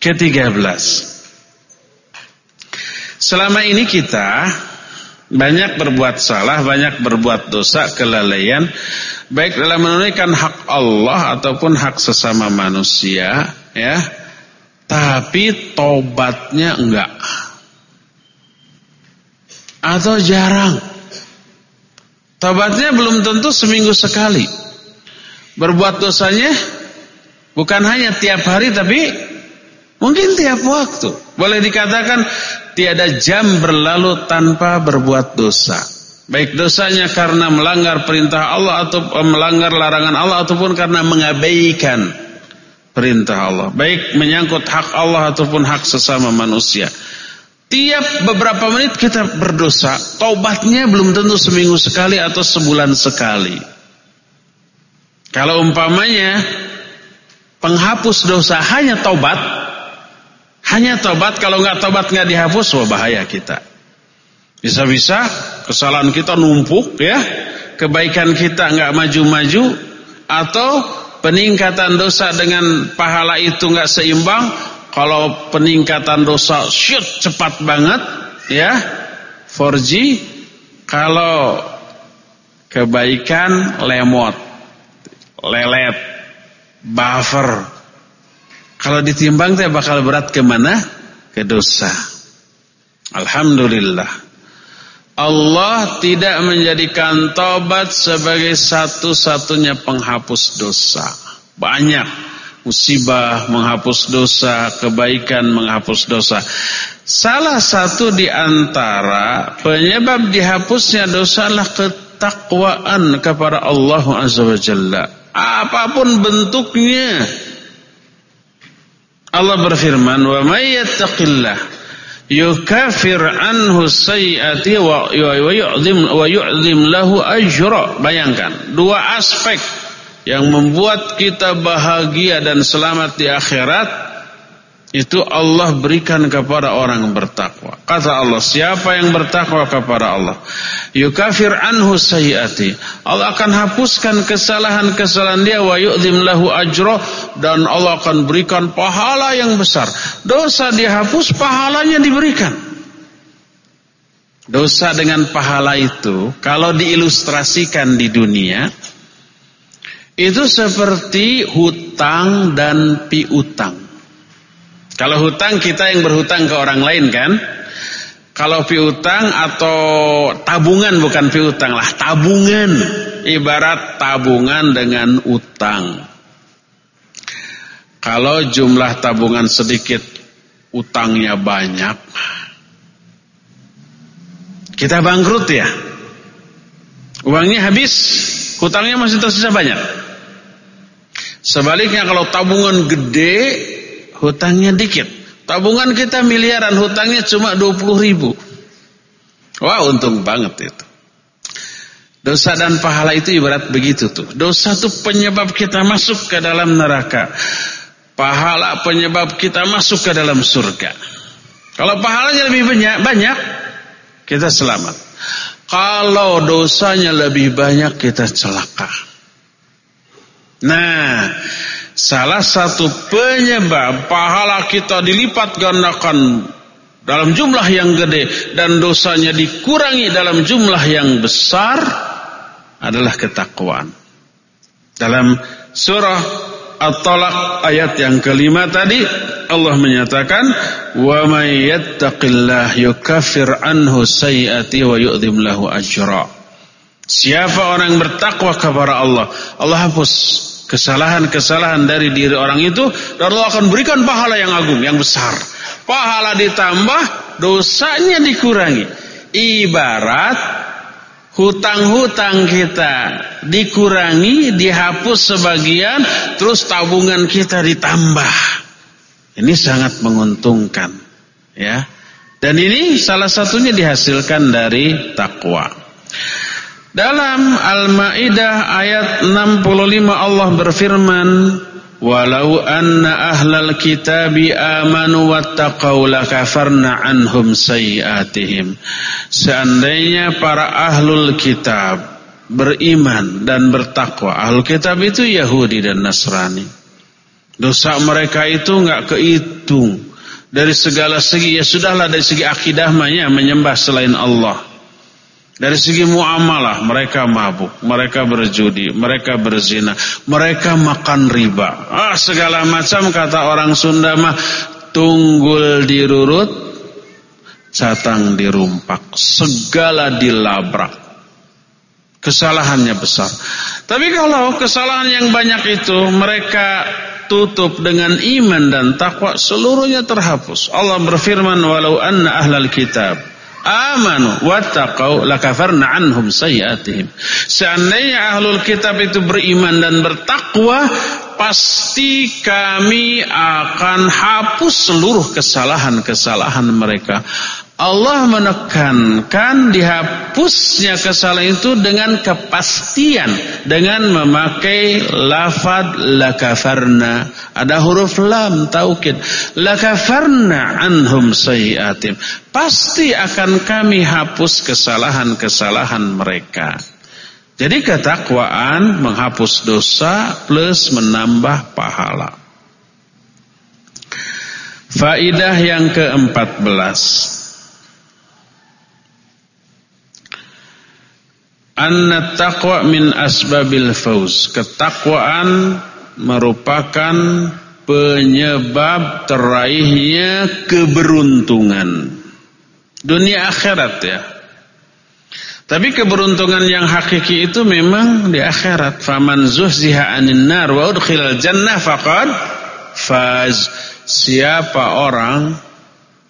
ke-13 selama ini kita banyak berbuat salah, banyak berbuat dosa, kelalaian, baik dalam menunaikan hak Allah ataupun hak sesama manusia, ya. Tapi tobatnya enggak. Atau jarang. Tobatnya belum tentu seminggu sekali. Berbuat dosanya bukan hanya tiap hari tapi mungkin tiap waktu. Boleh dikatakan tiada jam berlalu tanpa berbuat dosa. Baik dosanya karena melanggar perintah Allah atau melanggar larangan Allah ataupun karena mengabaikan perintah Allah. Baik menyangkut hak Allah ataupun hak sesama manusia. Tiap beberapa menit kita berdosa, taubatnya belum tentu seminggu sekali atau sebulan sekali. Kalau umpamanya penghapus dosa hanya taubat, hanya tobat, kalau nggak tobat nggak dihapus, wah bahaya kita. Bisa-bisa kesalahan kita numpuk ya, kebaikan kita nggak maju-maju, atau peningkatan dosa dengan pahala itu nggak seimbang. Kalau peningkatan dosa shoot cepat banget, ya 4G. Kalau kebaikan lemot, lelet, buffer, kalau ditimbang teh bakal berat ke mana? Ke dosa. Alhamdulillah. Allah tidak menjadikan tobat sebagai satu-satunya penghapus dosa. Banyak musibah menghapus dosa, kebaikan menghapus dosa. Salah satu di antara penyebab dihapusnya dosa adalah ketakwaan kepada Allah Azza wa Jalla. Apa pun bentuknya, Allah berfirman, "Wa may yattaqillah yukafir anhu sayyiati wa yu'zim wa yu'zim lahu ajra." Bayangkan, dua aspek yang membuat kita bahagia dan selamat di akhirat itu Allah berikan kepada orang bertakwa. Kata Allah, siapa yang bertakwa kepada Allah, yukafir anhu sayyati. Allah akan hapuskan kesalahan-kesalahan dia wa yu'zim lahu dan Allah akan berikan pahala yang besar. Dosa dihapus, pahalanya diberikan. Dosa dengan pahala itu kalau diilustrasikan di dunia itu seperti hutang dan piutang. Kalau hutang kita yang berhutang ke orang lain kan? Kalau piutang atau tabungan bukan piutang lah, tabungan. Ibarat tabungan dengan utang. Kalau jumlah tabungan sedikit, utangnya banyak. Kita bangkrut ya. Uangnya habis, hutangnya masih tersisa banyak. Sebaliknya kalau tabungan gede, hutangnya dikit. Tabungan kita miliaran, hutangnya cuma 20 ribu. Wah untung banget itu. Dosa dan pahala itu ibarat begitu tuh. Dosa itu penyebab kita masuk ke dalam neraka. Pahala penyebab kita masuk ke dalam surga. Kalau pahalanya lebih banyak, banyak kita selamat. Kalau dosanya lebih banyak kita celaka. Nah, Salah satu penyebab pahala kita dilipat gandakan dalam jumlah yang gede dan dosanya dikurangi dalam jumlah yang besar adalah ketakwaan. Dalam surah At-Talaq ayat yang kelima tadi Allah menyatakan wa may yattaqillah yukaffir anhu sayiati wa yu'dhim lahu ajra. Siapa orang bertakwa kepada Allah, Allah hapus kesalahan-kesalahan dari diri orang itu dan Allah akan berikan pahala yang agung, yang besar. Pahala ditambah, dosanya dikurangi. Ibarat hutang-hutang kita dikurangi, dihapus sebagian, terus tabungan kita ditambah. Ini sangat menguntungkan, ya. Dan ini salah satunya dihasilkan dari takwa. Dalam Al-Maidah ayat 65 Allah berfirman, "Walau anna ahlal kitabi amanu wattaqau lakafarna anhum sayiatihim." Seandainya para ahlul kitab beriman dan bertakwa. Ahlul kitab itu Yahudi dan Nasrani. Dosa mereka itu enggak kehitung dari segala segi. Ya sudahlah dari segi akidah menyembah selain Allah Dari segi muamalah, mereka mabuk, mereka berjudi, mereka berzina, mereka makan riba. Ah, segala macam kata orang Sunda mah tunggul dirurut, catang dirumpak, segala dilabrak. Kesalahannya besar. Tapi kalau kesalahan yang banyak itu mereka tutup dengan iman dan takwa, seluruhnya terhapus. Allah berfirman, "Walau anna ahlal kitab" amanu wattaqau lakafarna anhum sayiatihim. Seandainya ahlul kitab itu beriman dan bertakwa, pasti kami akan hapus seluruh kesalahan-kesalahan mereka. Allah menekankan dihapusnya kesalahan itu dengan kepastian dengan memakai lafad lakafarna. Ada huruf lam taukid. Lakafarna anhum sayiatim. Pasti akan kami hapus kesalahan-kesalahan mereka. Jadi ketakwaan menghapus dosa plus menambah pahala. Faidah yang ke-14 Anna taqwa min asbabil fauz. Ketakwaan merupakan penyebab teraihnya keberuntungan. Dunia akhirat ya. Tapi keberuntungan yang hakiki itu memang di akhirat. Faman zuhziha anin nar wa udkhilal jannah faqad faz. Siapa orang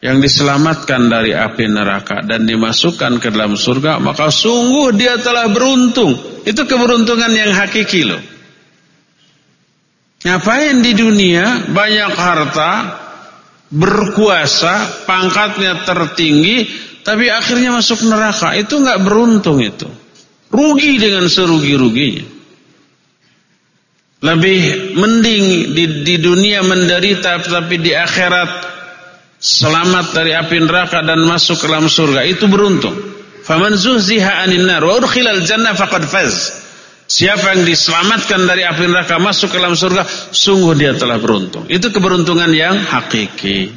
yang diselamatkan dari api neraka dan dimasukkan ke dalam surga maka sungguh dia telah beruntung. Itu keberuntungan yang hakiki loh. Ngapain di dunia banyak harta berkuasa pangkatnya tertinggi tapi akhirnya masuk neraka? Itu nggak beruntung itu. Rugi dengan serugi-ruginya. Lebih mending di, di dunia menderita tapi di akhirat selamat dari api neraka dan masuk ke dalam surga itu beruntung. Faman zuhziha 'anil nar wa udkhilal jannah faqad faz. Siapa yang diselamatkan dari api neraka masuk ke dalam surga, sungguh dia telah beruntung. Itu keberuntungan yang hakiki.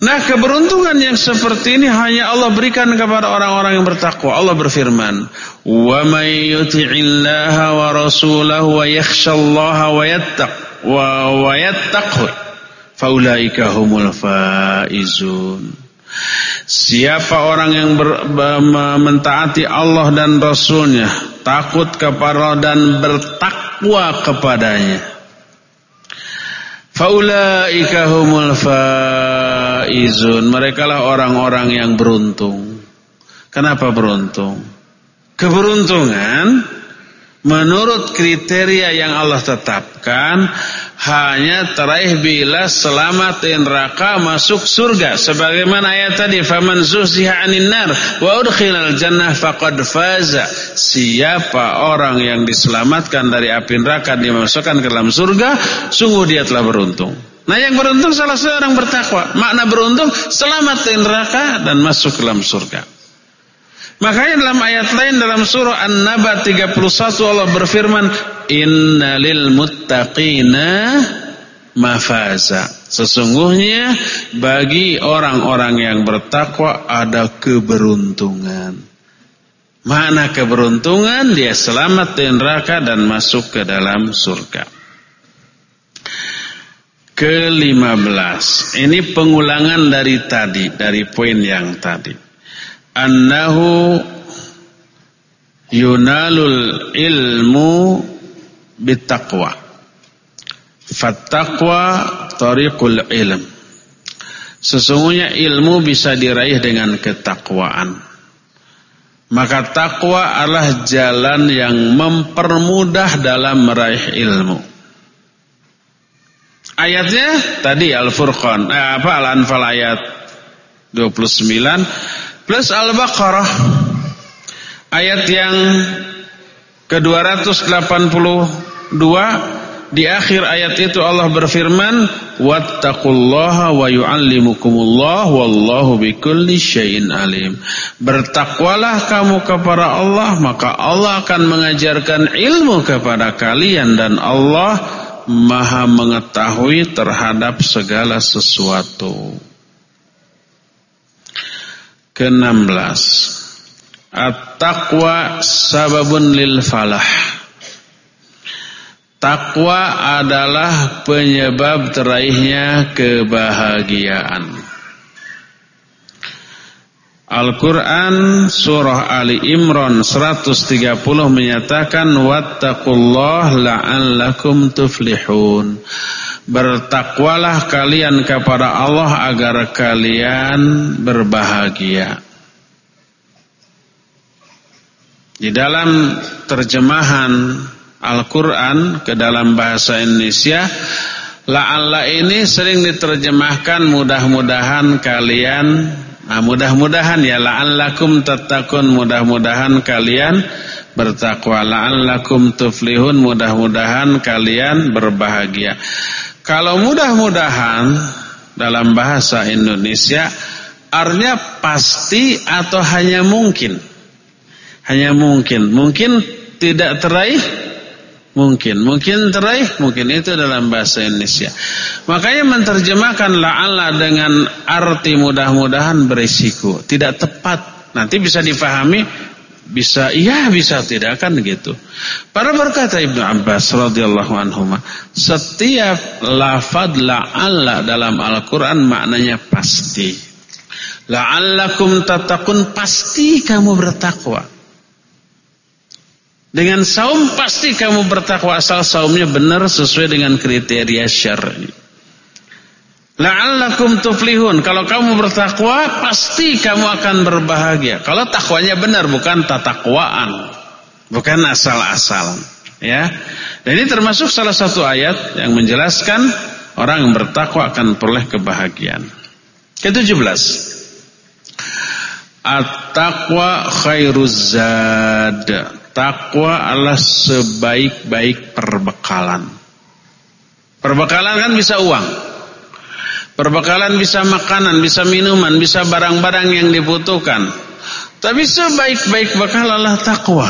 Nah, keberuntungan yang seperti ini hanya Allah berikan kepada orang-orang yang bertakwa. Allah berfirman, "Wa may yuti'illaha wa rasulahu wa yakhshallaha wa yattaq wa yattaqhu faulaika humul faizun. Siapa orang yang ber, mentaati Allah dan Rasulnya, takut kepada dan bertakwa kepadanya. Faulaika humul faizun. Mereka lah orang-orang yang beruntung. Kenapa beruntung? Keberuntungan menurut kriteria yang Allah tetapkan hanya teraih bila selamat di neraka masuk surga. Sebagaimana ayat tadi faman zuhziha 'anil nar wa udkhilal jannah faqad faza. Siapa orang yang diselamatkan dari api neraka dimasukkan ke dalam surga sungguh dia telah beruntung. Nah yang beruntung salah seorang bertakwa. Makna beruntung selamat neraka dan masuk ke dalam surga Makanya dalam ayat lain dalam surah An-Naba 31 Allah berfirman innalil muttaqina mafaza. Sesungguhnya bagi orang-orang yang bertakwa ada keberuntungan. Mana keberuntungan? Dia selamat dari neraka dan masuk ke dalam surga. Ke-15. Ini pengulangan dari tadi, dari poin yang tadi annahu yunalul ilmu bitaqwa fattaqwa tariqul ilm. Sesungguhnya ilmu bisa diraih dengan ketakwaan. Maka takwa adalah jalan yang mempermudah dalam meraih ilmu. Ayatnya tadi Al-Furqan eh, apa Al-Anfal ayat 29 plus Al-Baqarah ayat yang ke-282 di akhir ayat itu Allah berfirman wattaqullaha wa yuallimukumullah wallahu bikulli syai'in alim. Bertakwalah kamu kepada Allah maka Allah akan mengajarkan ilmu kepada kalian dan Allah maha mengetahui terhadap segala sesuatu ke-16 At-taqwa sababun lil falah. Takwa adalah penyebab teraihnya kebahagiaan. Al-Quran Surah Ali Imran 130 menyatakan Wattaqullah la'allakum tuflihun Bertakwalah kalian kepada Allah agar kalian berbahagia Di dalam terjemahan Al-Quran ke dalam bahasa Indonesia La'alla ini sering diterjemahkan mudah-mudahan kalian Nah, mudah-mudahan ya la'allakum tattaqun, mudah-mudahan kalian bertakwa. La'allakum tuflihun, mudah-mudahan kalian berbahagia. Kalau mudah-mudahan dalam bahasa Indonesia artinya pasti atau hanya mungkin? Hanya mungkin. Mungkin tidak teraih Mungkin, mungkin teraih, mungkin itu dalam bahasa Indonesia. Makanya menterjemahkan la'alla dengan arti mudah-mudahan berisiko, tidak tepat. Nanti bisa difahami, bisa iya, bisa tidak kan gitu. Para berkata Ibnu Abbas radhiyallahu anhu, setiap lafaz la'alla dalam Al-Qur'an maknanya pasti. La'allakum tatakun pasti kamu bertakwa. Dengan saum pasti kamu bertakwa asal saumnya benar sesuai dengan kriteria syar'i. La'allakum tuflihun. Kalau kamu bertakwa, pasti kamu akan berbahagia. Kalau takwanya benar, bukan tatakwaan. Bukan asal-asalan. Ya. Dan ini termasuk salah satu ayat yang menjelaskan orang yang bertakwa akan peroleh kebahagiaan. Ke-17. At-taqwa khairuz zad. Takwa adalah sebaik-baik perbekalan. Perbekalan kan bisa uang. Perbekalan bisa makanan, bisa minuman, bisa barang-barang yang dibutuhkan. Tapi sebaik-baik bekal adalah takwa.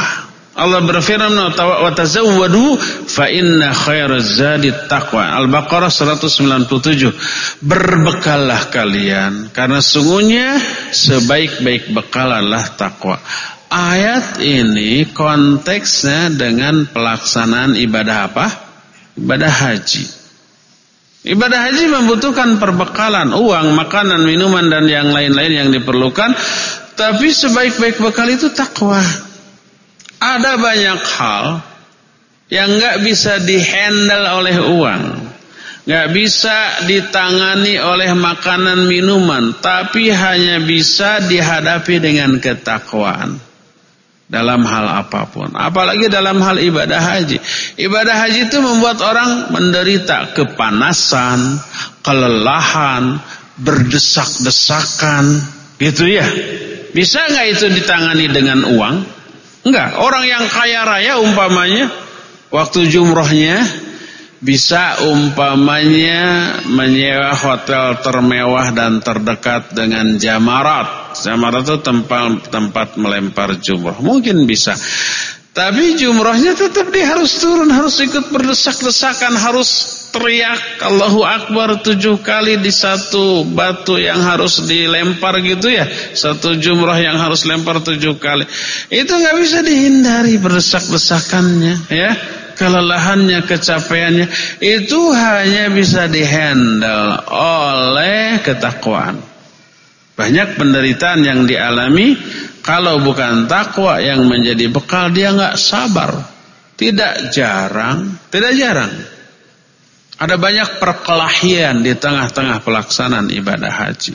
Allah berfirman wa tazawwadu fa inna khairaz zadi taqwa. Al-Baqarah 197. Berbekallah kalian karena sungguhnya sebaik-baik bekal adalah takwa. Ayat ini konteksnya dengan pelaksanaan ibadah apa? Ibadah haji. Ibadah haji membutuhkan perbekalan, uang, makanan, minuman dan yang lain-lain yang diperlukan. Tapi sebaik-baik bekal itu takwa. Ada banyak hal yang nggak bisa dihandle oleh uang. nggak bisa ditangani oleh makanan minuman, tapi hanya bisa dihadapi dengan ketakwaan dalam hal apa pun. Apalagi dalam hal ibadah haji. Ibadah haji itu membuat orang menderita kepanasan, kelelahan, berdesak-desakan, gitu ya. Bisa nggak itu ditangani dengan uang? Enggak. Orang yang kaya raya umpamanya waktu jumrohnya bisa umpamanya menyewa hotel termewah dan terdekat dengan jamarat. Jamarat itu tempat tempat melempar jumroh. Mungkin bisa. Tapi jumrohnya tetap dia harus turun, harus ikut berdesak-desakan, harus teriak Allahu Akbar tujuh kali di satu batu yang harus dilempar gitu ya. Satu jumroh yang harus lempar tujuh kali. Itu nggak bisa dihindari berdesak-desakannya ya kelelahannya, kecapeannya itu hanya bisa dihandle oleh ketakwaan. Banyak penderitaan yang dialami kalau bukan takwa yang menjadi bekal dia nggak sabar. Tidak jarang, tidak jarang. Ada banyak perkelahian di tengah-tengah pelaksanaan ibadah haji.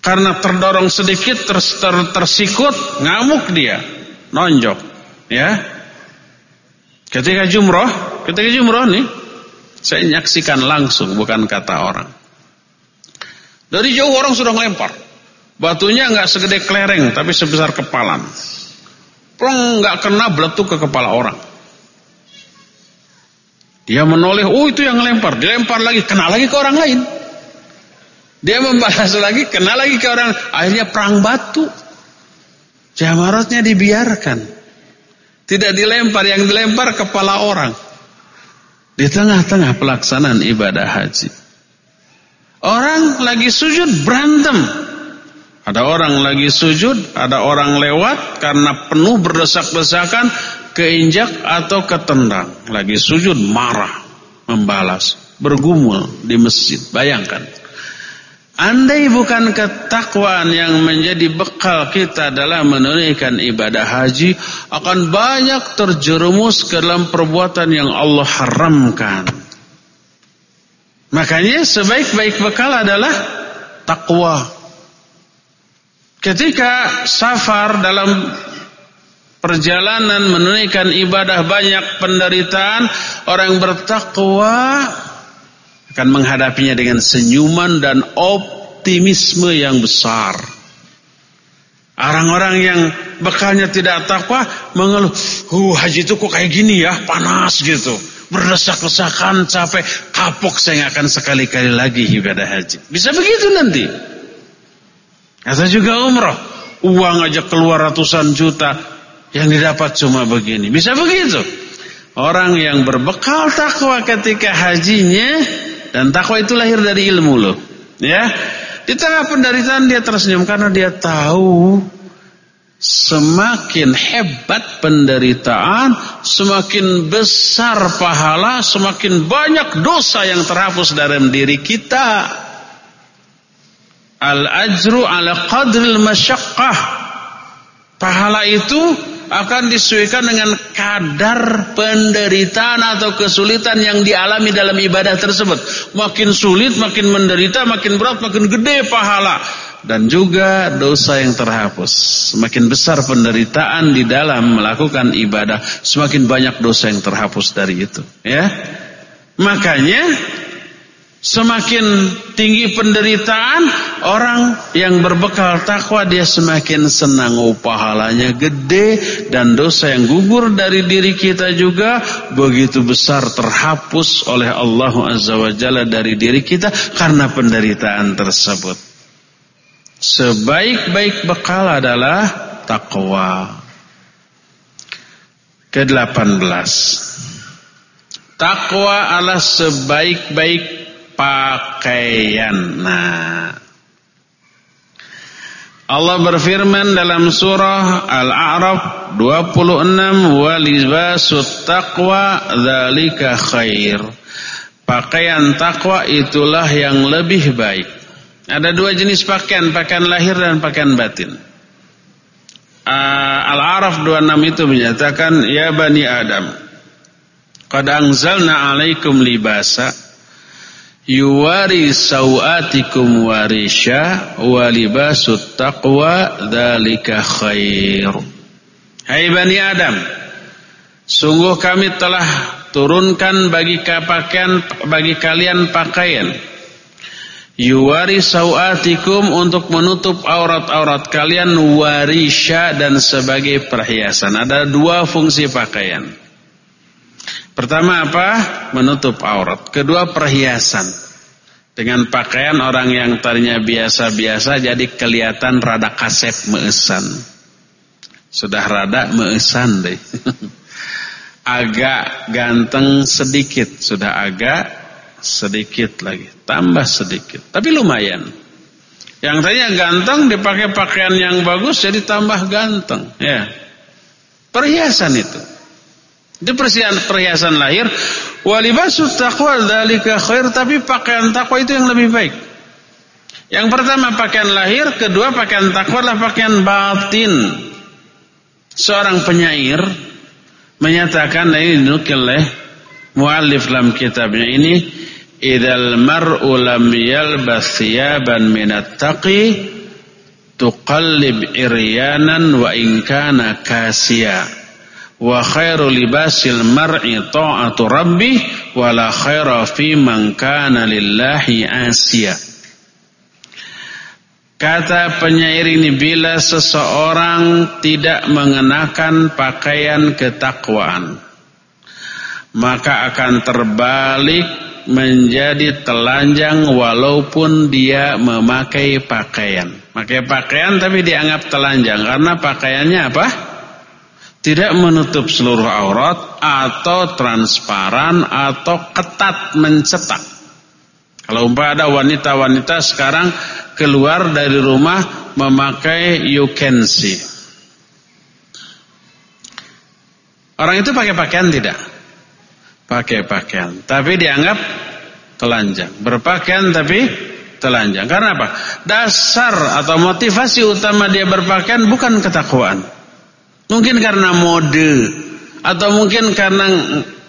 Karena terdorong sedikit ter, ter, tersikut, ngamuk dia, nonjok, ya. Ketika jumroh, ketika jumroh nih, saya nyaksikan langsung, bukan kata orang. Dari jauh orang sudah melempar. Batunya nggak segede kelereng, tapi sebesar kepalan. Plong nggak kena beletuk ke kepala orang. Dia menoleh, oh itu yang lempar, dilempar lagi, kena lagi ke orang lain. Dia membalas lagi, kena lagi ke orang, akhirnya perang batu. Jamaratnya dibiarkan. Tidak dilempar, yang dilempar kepala orang. Di tengah-tengah pelaksanaan ibadah haji. Orang lagi sujud berantem. Ada orang lagi sujud, ada orang lewat karena penuh berdesak-desakan, keinjak atau ketendang. Lagi sujud marah, membalas, bergumul di masjid. Bayangkan. Andai bukan ketakwaan yang menjadi bekal kita dalam menunaikan ibadah haji, akan banyak terjerumus ke dalam perbuatan yang Allah haramkan. Makanya sebaik-baik bekal adalah takwa. Ketika safar dalam perjalanan menunaikan ibadah banyak penderitaan, orang bertakwa akan menghadapinya dengan senyuman dan optimisme yang besar. Orang-orang yang bekalnya tidak takwa mengeluh, "Huh, haji itu kok kayak gini ya, panas gitu." Berdesak-desakan, capek, kapok saya nggak akan sekali-kali lagi ibadah haji. Bisa begitu nanti. Atau juga umroh, uang aja keluar ratusan juta, yang didapat cuma begini. Bisa begitu. Orang yang berbekal takwa ketika hajinya dan takwa itu lahir dari ilmu loh. Ya. Di tengah penderitaan dia tersenyum karena dia tahu semakin hebat penderitaan, semakin besar pahala, semakin banyak dosa yang terhapus dalam diri kita. Al-ajru ala qadril masyaqqah. Pahala itu akan disesuaikan dengan kadar penderitaan atau kesulitan yang dialami dalam ibadah tersebut. Makin sulit, makin menderita, makin berat, makin gede pahala. Dan juga dosa yang terhapus. Semakin besar penderitaan di dalam melakukan ibadah, semakin banyak dosa yang terhapus dari itu. Ya, Makanya Semakin tinggi penderitaan Orang yang berbekal takwa Dia semakin senang. Oh, pahalanya gede Dan dosa yang gugur dari diri kita juga Begitu besar terhapus oleh Allah Azza wa Jalla dari diri kita Karena penderitaan tersebut. Sebaik-baik bekal adalah takwa. Ke-18 Takwa adalah sebaik-baik pakaian. Nah, Allah berfirman dalam surah Al-A'raf 26 walibasut taqwa dzalika khair. Pakaian takwa itulah yang lebih baik. Ada dua jenis pakaian, pakaian lahir dan pakaian batin. Uh, Al-A'raf 26 itu menyatakan ya bani Adam qad anzalna 'alaikum libasa yuwari sawatikum warisha walibasut taqwa dzalika khair. Hai Bani Adam sungguh kami telah turunkan bagi pakaian bagi kalian pakaian. Yuwari sawatikum untuk menutup aurat-aurat kalian warisha dan sebagai perhiasan. Ada dua fungsi pakaian Pertama apa? Menutup aurat. Kedua perhiasan. Dengan pakaian orang yang tadinya biasa-biasa jadi kelihatan rada kasep meesan. Sudah rada meesan deh. agak ganteng sedikit. Sudah agak sedikit lagi. Tambah sedikit. Tapi lumayan. Yang tadinya ganteng dipakai pakaian yang bagus jadi tambah ganteng. Ya. Perhiasan itu. Itu perhiasan, perhiasan lahir. Walibasu taqwa dzalika khair, tapi pakaian takwa itu yang lebih baik. Yang pertama pakaian lahir, kedua pakaian takwa adalah pakaian batin. Seorang penyair menyatakan dan ini dinukil oleh muallif dalam kitabnya ini, "Idzal mar'u lam yalbas thiyaban min at-taqi tuqallib iryanan wa in kana kasiya." Wa khairu libasil mar'i ta'atu rabbih wa la khaira fi man kana lillahi asiya Kata penyair ini bila seseorang tidak mengenakan pakaian ketakwaan maka akan terbalik menjadi telanjang walaupun dia memakai pakaian. Pakai pakaian tapi dianggap telanjang karena pakaiannya apa? Tidak menutup seluruh aurat atau transparan atau ketat mencetak. Kalau ada wanita-wanita sekarang keluar dari rumah memakai you can see. Orang itu pakai pakaian tidak? Pakai pakaian, tapi dianggap telanjang. Berpakaian tapi telanjang. Karena apa? Dasar atau motivasi utama dia berpakaian bukan ketakwaan. Mungkin karena mode atau mungkin karena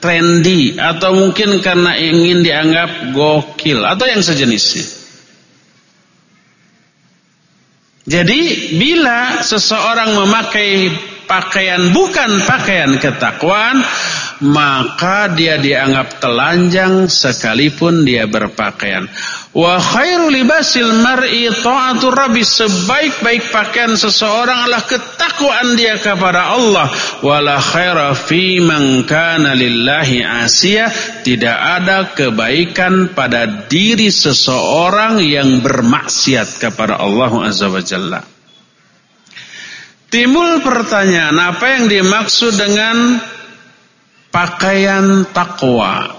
trendy atau mungkin karena ingin dianggap gokil atau yang sejenisnya. Jadi bila seseorang memakai pakaian bukan pakaian ketakwaan, maka dia dianggap telanjang sekalipun dia berpakaian. Wa khairu libasil mar'i ta'atur rabbi sebaik-baik pakaian seseorang adalah ketakwaan dia kepada Allah. Wala khaira fi man kana lillahi asiya tidak ada kebaikan pada diri seseorang yang bermaksiat kepada Allah Azza wa Jalla. Timbul pertanyaan apa yang dimaksud dengan pakaian takwa.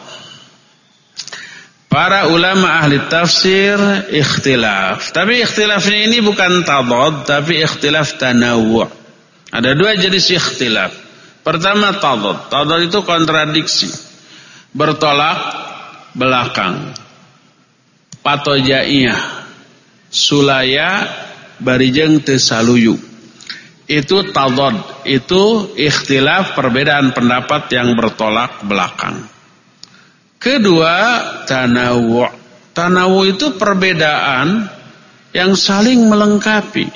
Para ulama ahli tafsir ikhtilaf. Tapi ikhtilafnya ini bukan tadad, tapi ikhtilaf tanawu'. Ada dua jenis ikhtilaf. Pertama tadad. Tadad itu kontradiksi. Bertolak belakang. Patojaiyah. Sulaya barijeng tesaluyu itu tadad, itu ikhtilaf perbedaan pendapat yang bertolak belakang. Kedua, tanawu. Tanawu itu perbedaan yang saling melengkapi.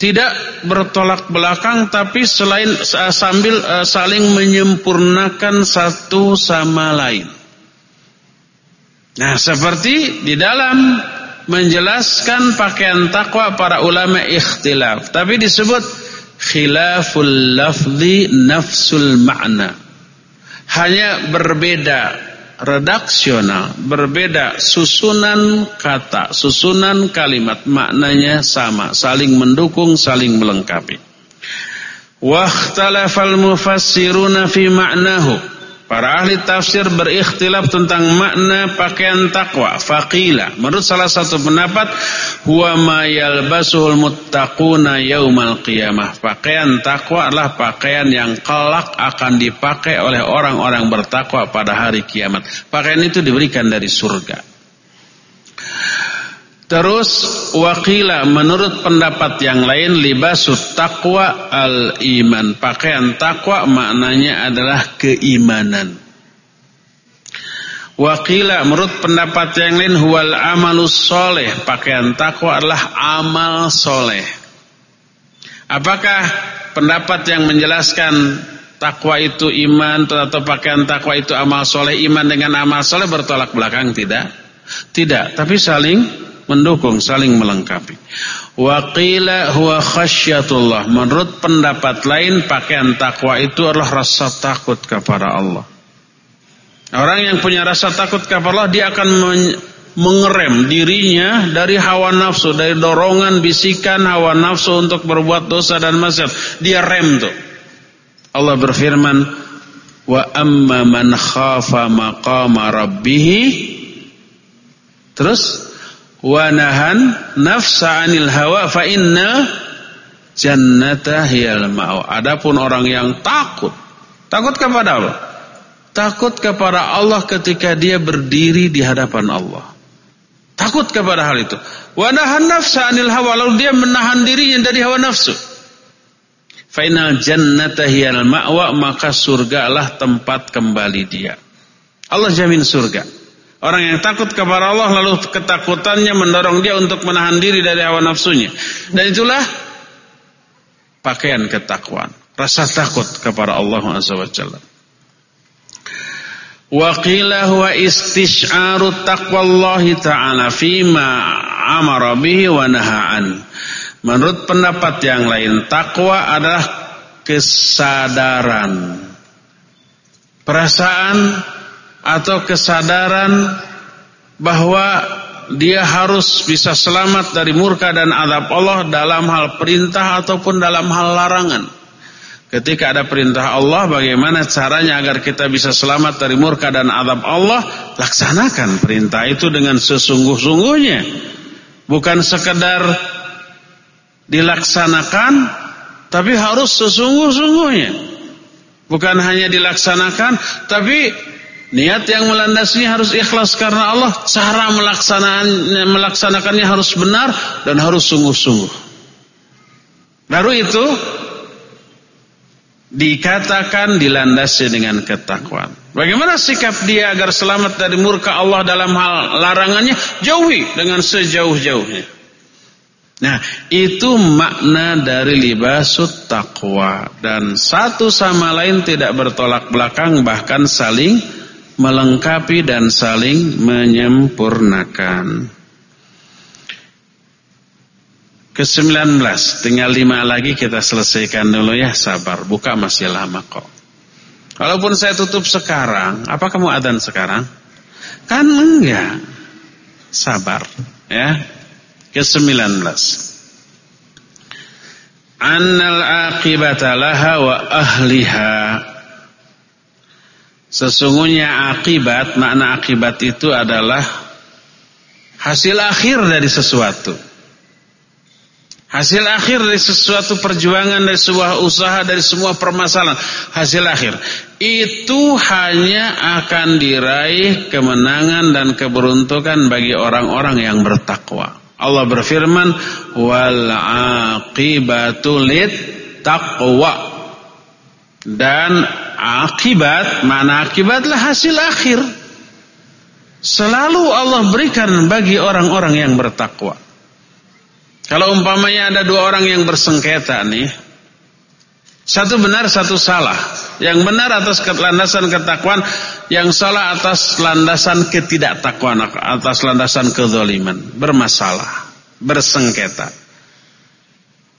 Tidak bertolak belakang tapi selain sambil uh, saling menyempurnakan satu sama lain. Nah, seperti di dalam menjelaskan pakaian takwa para ulama ikhtilaf. Tapi disebut khilaful lafzi nafsul makna. Hanya berbeda redaksional, berbeda susunan kata, susunan kalimat, maknanya sama, saling mendukung, saling melengkapi. Wahtalafal mufassiruna fi ma'nahu. Para ahli tafsir berikhtilaf tentang makna pakaian takwa. Faqila. Menurut salah satu pendapat. Huwa ma yalbasuhul muttaquna yaumal qiyamah. Pakaian takwa adalah pakaian yang kelak akan dipakai oleh orang-orang bertakwa pada hari kiamat. Pakaian itu diberikan dari surga. Terus wakila menurut pendapat yang lain libasut takwa al iman. Pakaian takwa maknanya adalah keimanan. Wakila menurut pendapat yang lain huwal amalus soleh. Pakaian takwa adalah amal soleh. Apakah pendapat yang menjelaskan takwa itu iman atau pakaian takwa itu amal soleh iman dengan amal soleh bertolak belakang tidak? Tidak, tapi saling mendukung, saling melengkapi. Wa qila huwa khasyatullah. Menurut pendapat lain pakaian takwa itu adalah rasa takut kepada Allah. Orang yang punya rasa takut kepada Allah dia akan mengerem dirinya dari hawa nafsu, dari dorongan bisikan hawa nafsu untuk berbuat dosa dan maksiat. Dia rem tuh. Allah berfirman, "Wa amma man khafa maqama rabbih" Terus wa nahan nafsa 'anil hawa fa inna jannata hiyal ma'wa. Adapun orang yang takut, takut kepada Allah. Takut kepada Allah ketika dia berdiri di hadapan Allah. Takut kepada hal itu. Wa nahan nafsa 'anil hawa, lalu dia menahan dirinya dari hawa nafsu. Fa innal jannata hiyal ma'wa, maka surgalah tempat kembali dia. Allah jamin surga. Orang yang takut kepada Allah lalu ketakutannya mendorong dia untuk menahan diri dari hawa nafsunya. Dan itulah pakaian ketakwaan. Rasa takut kepada Allah Azza wa Jalla. Wa qila huwa istish'aru taqwallahi ta'ala fima amara bihi wa naha'an. Menurut pendapat yang lain, takwa adalah kesadaran. Perasaan atau kesadaran bahwa dia harus bisa selamat dari murka dan adab Allah dalam hal perintah ataupun dalam hal larangan. Ketika ada perintah Allah, bagaimana caranya agar kita bisa selamat dari murka dan adab Allah? Laksanakan perintah itu dengan sesungguh-sungguhnya. Bukan sekedar dilaksanakan tapi harus sesungguh-sungguhnya. Bukan hanya dilaksanakan tapi niat yang melandasinya harus ikhlas karena Allah, cara melaksanakannya harus benar dan harus sungguh-sungguh. Baru itu dikatakan dilandasi dengan ketakwaan. Bagaimana sikap dia agar selamat dari murka Allah dalam hal larangannya? Jauhi dengan sejauh-jauhnya. Nah, itu makna dari libasut taqwa dan satu sama lain tidak bertolak belakang bahkan saling melengkapi dan saling menyempurnakan. Ke-19, tinggal lima lagi kita selesaikan dulu ya, sabar. Buka masih lama kok. Walaupun saya tutup sekarang, apa kamu adzan sekarang? Kan enggak. Sabar, ya ke-19 Annal aqibata laha wa ahliha Sesungguhnya akibat, makna akibat itu adalah hasil akhir dari sesuatu. Hasil akhir dari sesuatu perjuangan, dari sebuah usaha, dari semua permasalahan. Hasil akhir. Itu hanya akan diraih kemenangan dan keberuntungan bagi orang-orang yang bertakwa. Allah berfirman wal taqwa dan akibat mana akibatlah hasil akhir selalu Allah berikan bagi orang-orang yang bertakwa kalau umpamanya ada dua orang yang bersengketa nih satu benar, satu salah. Yang benar atas landasan ketakwaan, yang salah atas landasan ketidaktakwaan, atas landasan kezaliman. Bermasalah, bersengketa.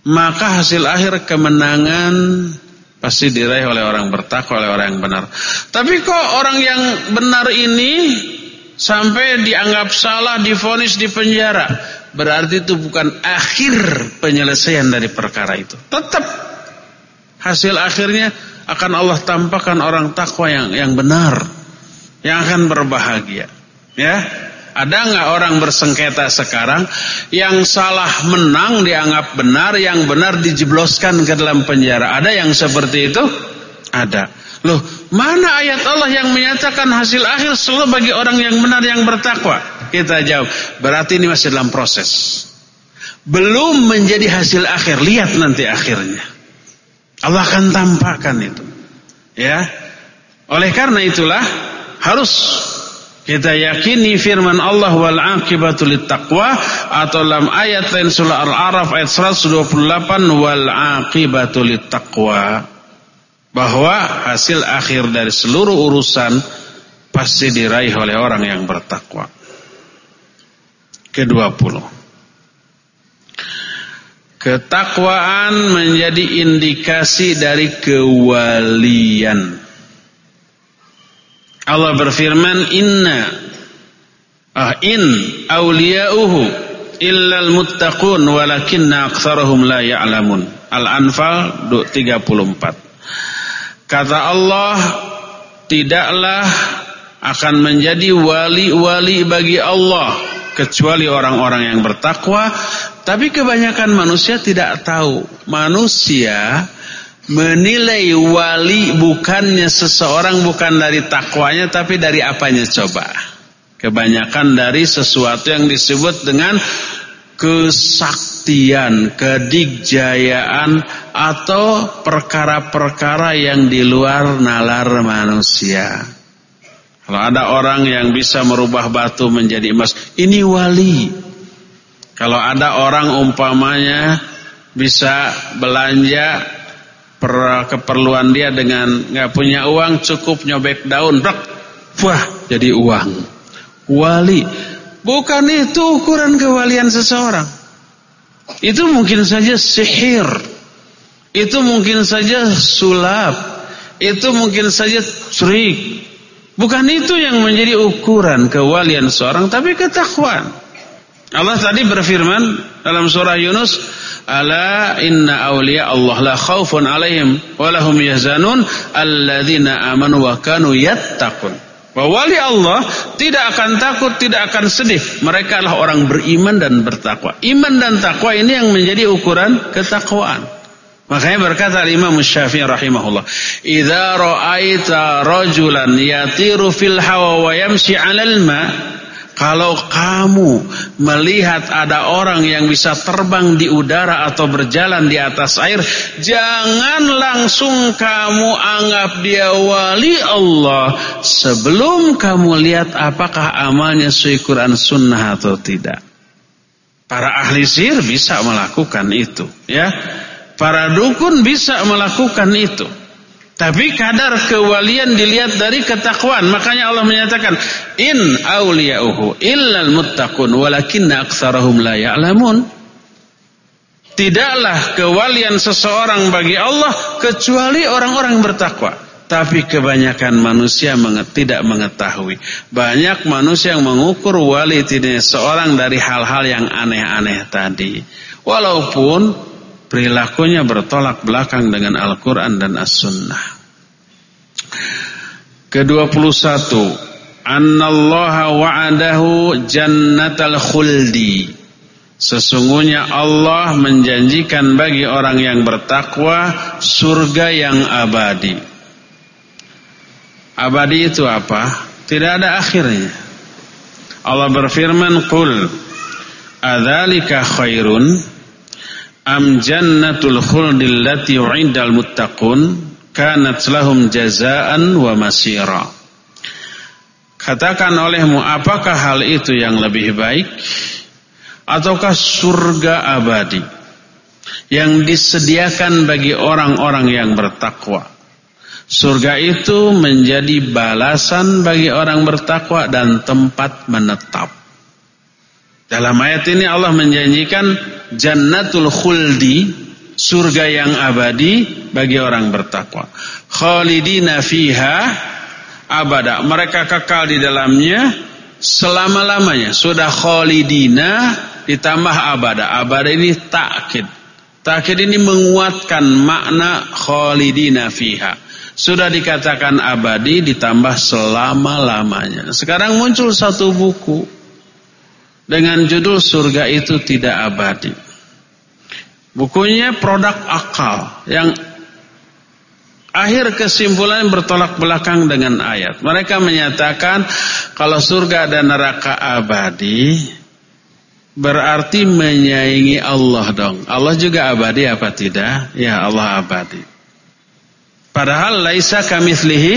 Maka hasil akhir kemenangan pasti diraih oleh orang bertakwa, oleh orang yang benar. Tapi kok orang yang benar ini sampai dianggap salah, difonis di penjara, berarti itu bukan akhir penyelesaian dari perkara itu. Tetap hasil akhirnya akan Allah tampakkan orang takwa yang yang benar yang akan berbahagia ya ada nggak orang bersengketa sekarang yang salah menang dianggap benar yang benar dijebloskan ke dalam penjara? Ada yang seperti itu? Ada. Loh mana ayat Allah yang menyatakan hasil akhir selalu bagi orang yang benar yang bertakwa? Kita jawab berarti ini masih dalam proses. Belum menjadi hasil akhir. Lihat nanti akhirnya. Allah akan tampakkan itu. Ya. Oleh karena itulah harus kita yakini firman Allah wal aqibatu taqwa atau dalam ayat lain surah Al-A'raf ayat 128 wal aqibatu taqwa bahwa hasil akhir dari seluruh urusan pasti diraih oleh orang yang bertakwa. Ke-20 Ketakwaan menjadi indikasi dari kewalian. Allah berfirman, "Inna ah in awliya'uhu illal muttaqun walakinna aktsarahum la ya'lamun." Al-Anfal 34. Kata Allah, tidaklah akan menjadi wali-wali bagi Allah kecuali orang-orang yang bertakwa tapi kebanyakan manusia tidak tahu. Manusia menilai wali bukannya seseorang bukan dari takwanya tapi dari apanya coba. Kebanyakan dari sesuatu yang disebut dengan kesaktian, kedikjayaan atau perkara-perkara yang di luar nalar manusia. Kalau ada orang yang bisa merubah batu menjadi emas, ini wali. Kalau ada orang umpamanya bisa belanja per keperluan dia dengan nggak punya uang cukup nyobek daun, wah jadi uang. Wali, bukan itu ukuran kewalian seseorang. Itu mungkin saja sihir, itu mungkin saja sulap, itu mungkin saja trik. Bukan itu yang menjadi ukuran kewalian seorang, tapi ketakwaan. Allah tadi berfirman dalam surah Yunus, "Ala inna awliya Allah la khaufun alaihim wa lahum yahzanun alladzina amanu wa kanu yattaqun." Bahwa wali Allah tidak akan takut, tidak akan sedih. Mereka adalah orang beriman dan bertakwa. Iman dan takwa ini yang menjadi ukuran ketakwaan. Makanya berkata Imam Syafi'i rahimahullah, "Idza ra'aita rajulan yatiru fil hawa wa yamshi 'alal ma' Kalau kamu melihat ada orang yang bisa terbang di udara atau berjalan di atas air, jangan langsung kamu anggap dia wali Allah sebelum kamu lihat apakah amalnya sesuai Quran Sunnah atau tidak. Para ahli sihir bisa melakukan itu, ya. Para dukun bisa melakukan itu. Tapi kadar kewalian dilihat dari ketakwaan. Makanya Allah menyatakan, "In awliya'uhu illal muttaqun walakinna aktsarahum la ya'lamun." Tidaklah kewalian seseorang bagi Allah kecuali orang-orang bertakwa. Tapi kebanyakan manusia tidak mengetahui. Banyak manusia yang mengukur wali tidak seorang dari hal-hal yang aneh-aneh tadi. Walaupun perilakunya bertolak belakang dengan Al-Quran dan As-Sunnah. Ke-21 Annallaha wa'adahu jannatal khuldi Sesungguhnya Allah menjanjikan bagi orang yang bertakwa surga yang abadi. Abadi itu apa? Tidak ada akhirnya. Allah berfirman, "Qul adzalika khairun am jannatul khuldil lati u'indal muttaqun kanat lahum jazaan wa masira. Katakan olehmu apakah hal itu yang lebih baik ataukah surga abadi yang disediakan bagi orang-orang yang bertakwa? Surga itu menjadi balasan bagi orang bertakwa dan tempat menetap dalam ayat ini Allah menjanjikan jannatul khuldi, surga yang abadi bagi orang bertakwa. Khalidina fiha abada. Mereka kekal di dalamnya selama-lamanya. Sudah khalidina ditambah abada. Abada ini takkid. Takkid ini menguatkan makna khalidina fiha. Sudah dikatakan abadi ditambah selama-lamanya. Sekarang muncul satu buku dengan judul surga itu tidak abadi. Bukunya produk akal yang akhir kesimpulan bertolak belakang dengan ayat. Mereka menyatakan kalau surga dan neraka abadi berarti menyaingi Allah dong. Allah juga abadi apa tidak? Ya Allah abadi. Padahal laisa kamitslihi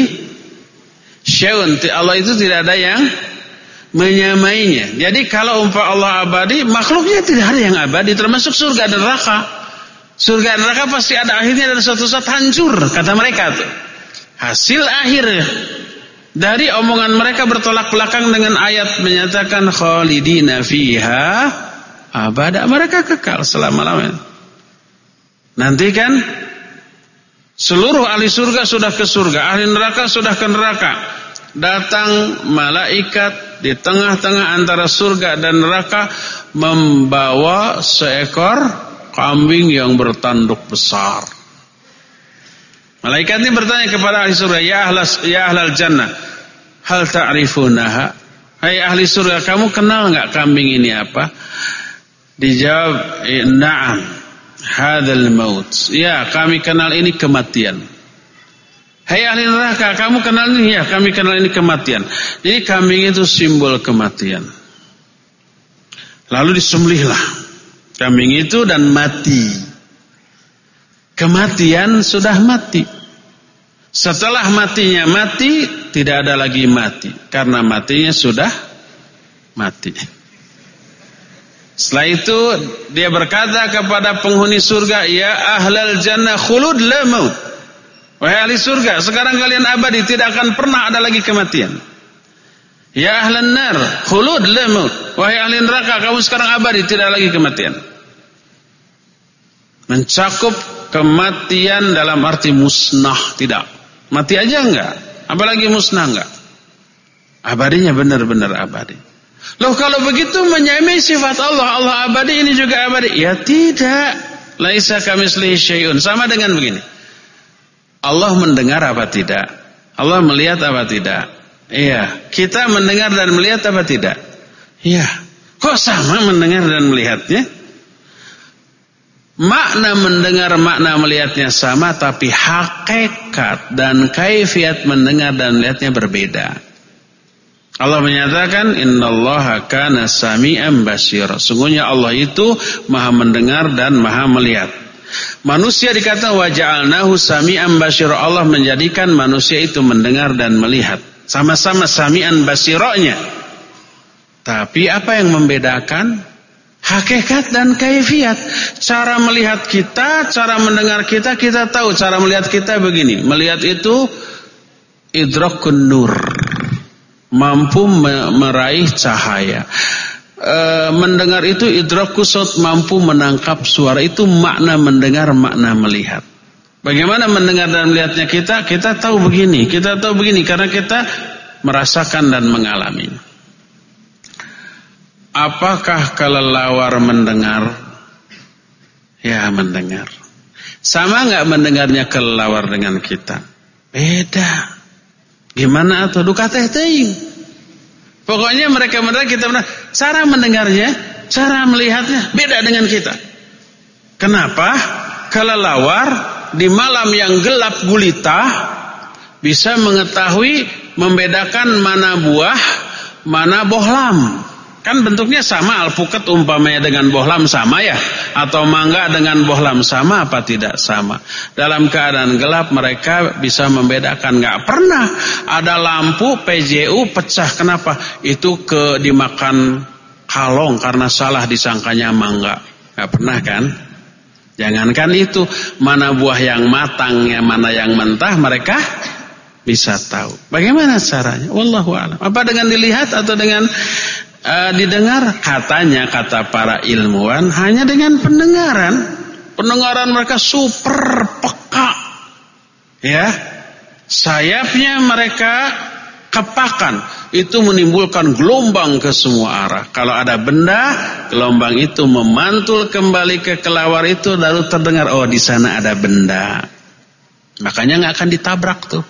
syai'un. Allah itu tidak ada yang menyamainya. Jadi kalau umpah Allah abadi, makhluknya tidak ada yang abadi, termasuk surga dan neraka. Surga dan neraka pasti ada akhirnya dan suatu saat hancur, kata mereka tuh. Hasil akhir dari omongan mereka bertolak belakang dengan ayat menyatakan khalidina fiha abada. Mereka kekal selama-lamanya. Nanti kan seluruh ahli surga sudah ke surga, ahli neraka sudah ke neraka. Datang malaikat di tengah-tengah antara surga dan neraka membawa seekor kambing yang bertanduk besar. Malaikat ini bertanya kepada ahli surga, "Ya ahlas ya ahlal jannah, hal ta'rifunaha?" Hai ahli surga, kamu kenal enggak kambing ini apa? Dijawab, "Na'am, hadzal maut." Ya, kami kenal ini kematian. Hai ahli neraka, kamu kenal ini ya? Kami kenal ini kematian. Jadi kambing itu simbol kematian. Lalu disembelihlah kambing itu dan mati. Kematian sudah mati. Setelah matinya mati, tidak ada lagi mati. Karena matinya sudah mati. Setelah itu dia berkata kepada penghuni surga, "Ya ahlal jannah khulud la maut." Wahai ahli surga, sekarang kalian abadi tidak akan pernah ada lagi kematian. Ya ahlan nar, khulud la maut. Wahai ahli neraka, kamu sekarang abadi tidak lagi kematian. Mencakup kematian dalam arti musnah tidak. Mati aja enggak, apalagi musnah enggak. Abadinya benar-benar abadi. Loh kalau begitu menyamai sifat Allah, Allah abadi ini juga abadi. Ya tidak. Laisa kamislihi syai'un. Sama dengan begini. Allah mendengar apa tidak? Allah melihat apa tidak? Iya, kita mendengar dan melihat apa tidak? Iya. Kok sama mendengar dan melihatnya? Makna mendengar, makna melihatnya sama, tapi hakikat dan kaifiat mendengar dan melihatnya berbeda. Allah menyatakan innallaha kana sami'an basira. Sungguhnya Allah itu Maha mendengar dan Maha melihat. Manusia dikatakan wa ja'alnahu sami'an basira. Allah menjadikan manusia itu mendengar dan melihat. Sama-sama sami'an basiranya. Tapi apa yang membedakan? Hakikat dan kaifiat. Cara melihat kita, cara mendengar kita, kita tahu. Cara melihat kita begini. Melihat itu idrakun nur mampu meraih cahaya. E, mendengar itu idrakusot mampu menangkap suara itu makna mendengar makna melihat. Bagaimana mendengar dan melihatnya kita? Kita tahu begini, kita tahu begini karena kita merasakan dan mengalami. Apakah kelelawar mendengar? Ya mendengar. Sama nggak mendengarnya kelelawar dengan kita? Beda. Gimana atau duka teh teing. Pokoknya mereka mereka kita pernah cara mendengarnya, cara melihatnya beda dengan kita. Kenapa? Kelelawar di malam yang gelap gulita bisa mengetahui membedakan mana buah, mana bohlam. Kan bentuknya sama alpukat umpamanya dengan bohlam sama ya atau mangga dengan bohlam sama apa tidak sama. Dalam keadaan gelap mereka bisa membedakan nggak pernah ada lampu PJU pecah kenapa? Itu ke dimakan kalong karena salah disangkanya mangga. nggak pernah kan? Jangankan itu, mana buah yang matang, yang mana yang mentah mereka bisa tahu. Bagaimana caranya? Wallahu a'lam. Apa dengan dilihat atau dengan uh, didengar katanya kata para ilmuwan hanya dengan pendengaran. Pendengaran mereka super peka. Ya. Sayapnya mereka kepakan. Itu menimbulkan gelombang ke semua arah. Kalau ada benda gelombang itu memantul kembali ke kelawar itu lalu terdengar oh di sana ada benda. Makanya nggak akan ditabrak tuh.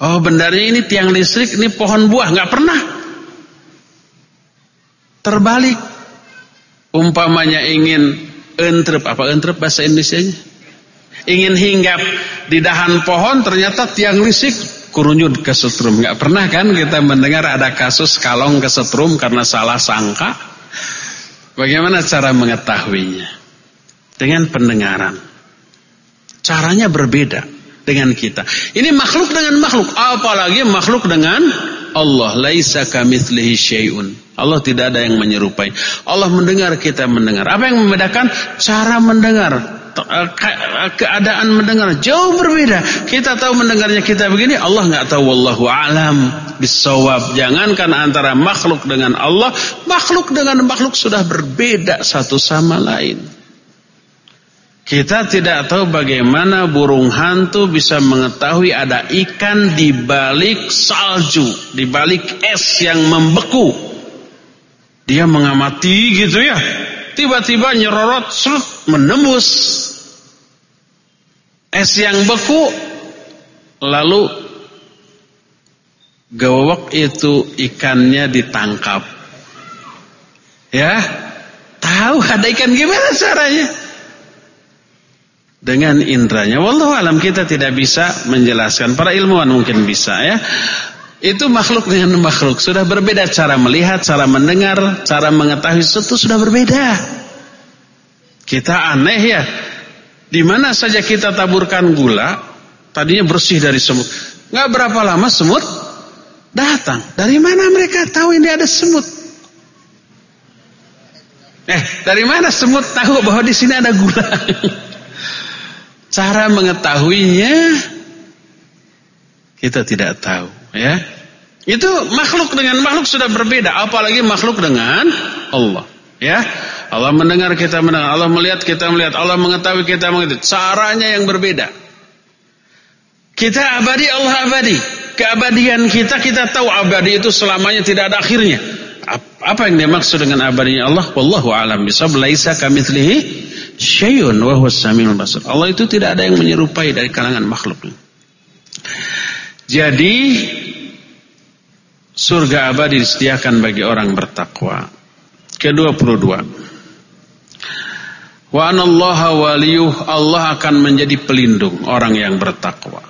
Oh bendanya ini tiang listrik ini pohon buah. Nggak pernah Terbalik. Umpamanya ingin entrep, apa entrep bahasa Indonesia -nya? Ingin hinggap di dahan pohon ternyata tiang listrik kurunyut ke setrum. Gak pernah kan kita mendengar ada kasus kalong ke setrum karena salah sangka. Bagaimana cara mengetahuinya? Dengan pendengaran. Caranya berbeda dengan kita. Ini makhluk dengan makhluk, apalagi makhluk dengan Allah. Laisa kamitslihi syai'un. Allah tidak ada yang menyerupai. Allah mendengar, kita mendengar. Apa yang membedakan? Cara mendengar. Eh, keadaan mendengar jauh berbeda. Kita tahu mendengarnya kita begini, Allah nggak tahu. Wallahu alam bisawab. Jangankan antara makhluk dengan Allah, makhluk dengan makhluk sudah berbeda satu sama lain. Kita tidak tahu bagaimana burung hantu bisa mengetahui ada ikan di balik salju, di balik es yang membeku. Dia mengamati gitu ya. Tiba-tiba nyerorot serut menembus es yang beku lalu gawok itu ikannya ditangkap. Ya. Tahu ada ikan gimana caranya? Dengan indranya. Wallahu alam kita tidak bisa menjelaskan. Para ilmuwan mungkin bisa ya. Itu makhluk dengan makhluk sudah berbeda cara melihat, cara mendengar, cara mengetahui sesuatu sudah berbeda. Kita aneh ya. Di mana saja kita taburkan gula, tadinya bersih dari semut. Nggak berapa lama semut datang. Dari mana mereka tahu ini ada semut? Eh, dari mana semut tahu bahwa di sini ada gula? Cara mengetahuinya kita tidak tahu, ya. Itu makhluk dengan makhluk sudah berbeda, apalagi makhluk dengan Allah, ya. Allah mendengar kita mendengar, Allah melihat kita melihat, Allah mengetahui kita mengetahui. Caranya yang berbeda. Kita abadi, Allah abadi. Keabadian kita kita tahu abadi itu selamanya tidak ada akhirnya. Apa yang dimaksud dengan abadinya Allah? Wallahu a'lam bishawab. Laisa kamitslihi syai'un wa huwas samiul basir. Allah itu tidak ada yang menyerupai dari kalangan makhluknya. Jadi surga abadi disediakan bagi orang bertakwa. Ke-22. Wa anallaha waliyuh Allah akan menjadi pelindung orang yang bertakwa.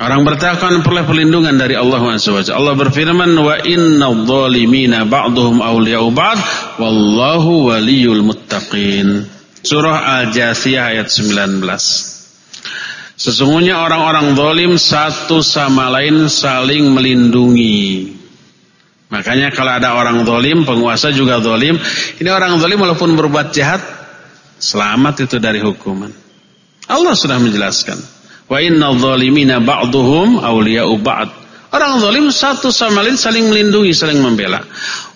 Orang bertakwa peroleh perlindungan dari Allah SWT. Allah berfirman, Wa inna dhalimina ba'duhum awliya'u ba'd, Wallahu waliyul muttaqin. Surah Al-Jasiyah ayat 19. Sesungguhnya orang-orang zalim satu sama lain saling melindungi. Makanya kalau ada orang zalim, penguasa juga zalim. Ini orang zalim walaupun berbuat jahat, selamat itu dari hukuman. Allah sudah menjelaskan. Wa inna zalimina ba'duhum awliya'u ba'd. Orang zalim satu sama lain saling melindungi, saling membela.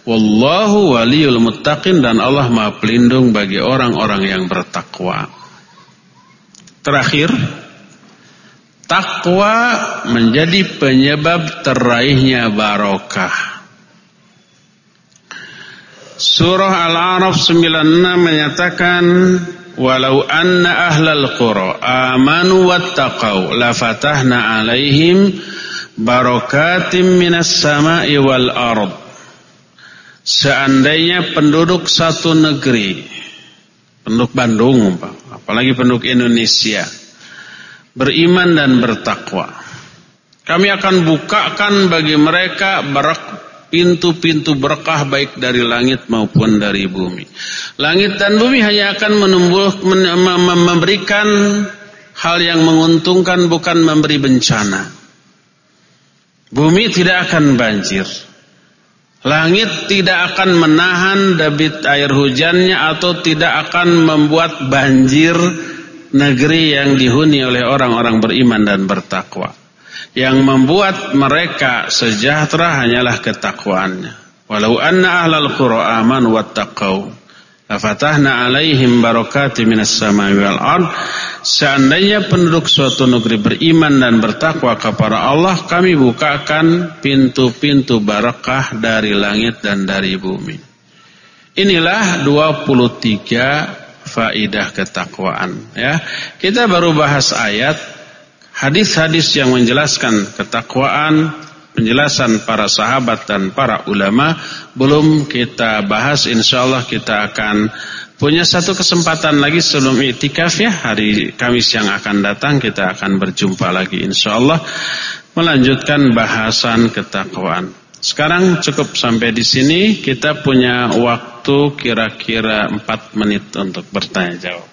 Wallahu waliyul muttaqin dan Allah Maha pelindung bagi orang-orang yang bertakwa. Terakhir, Takwa menjadi penyebab teraihnya barokah. Surah Al-A'raf 96 menyatakan walau anna ahlal qura amanu wattaqau la fatahna alaihim barakatim minas sama'i wal ard. Seandainya penduduk satu negeri, penduduk Bandung, apalagi penduduk Indonesia, beriman dan bertakwa. Kami akan bukakan bagi mereka pintu-pintu berkah baik dari langit maupun dari bumi. Langit dan bumi hanya akan menumbuh, memberikan hal yang menguntungkan bukan memberi bencana. Bumi tidak akan banjir. Langit tidak akan menahan debit air hujannya atau tidak akan membuat banjir negeri yang dihuni oleh orang-orang beriman dan bertakwa. Yang membuat mereka sejahtera hanyalah ketakwaannya. Walau anna ahlal qura amanu wattaqau lafatahna alaihim barakati minas samai wal ard. Seandainya penduduk suatu negeri beriman dan bertakwa kepada Allah, kami bukakan pintu-pintu barakah dari langit dan dari bumi. Inilah 23 faidah ketakwaan ya. Kita baru bahas ayat hadis-hadis yang menjelaskan ketakwaan, penjelasan para sahabat dan para ulama belum kita bahas insyaallah kita akan punya satu kesempatan lagi sebelum iktikaf ya hari Kamis yang akan datang kita akan berjumpa lagi insyaallah melanjutkan bahasan ketakwaan. Sekarang cukup sampai di sini. Kita punya waktu kira-kira 4 menit untuk bertanya jawab.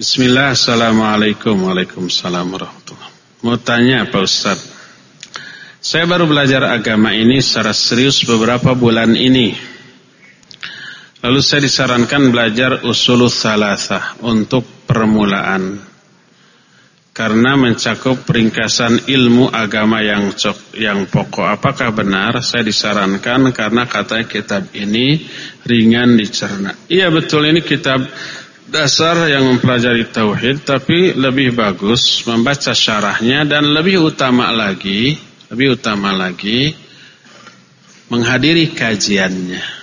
Bismillah, Assalamualaikum. Waalaikumsalam warahmatullahi Mau tanya Pak Ustaz Saya baru belajar agama ini secara serius beberapa bulan ini. Lalu saya disarankan belajar usulul salasah untuk permulaan karena mencakup peringkasan ilmu agama yang cok, yang pokok. Apakah benar saya disarankan karena katanya kitab ini ringan dicerna. Iya betul ini kitab dasar yang mempelajari tauhid tapi lebih bagus membaca syarahnya dan lebih utama lagi, lebih utama lagi menghadiri kajiannya.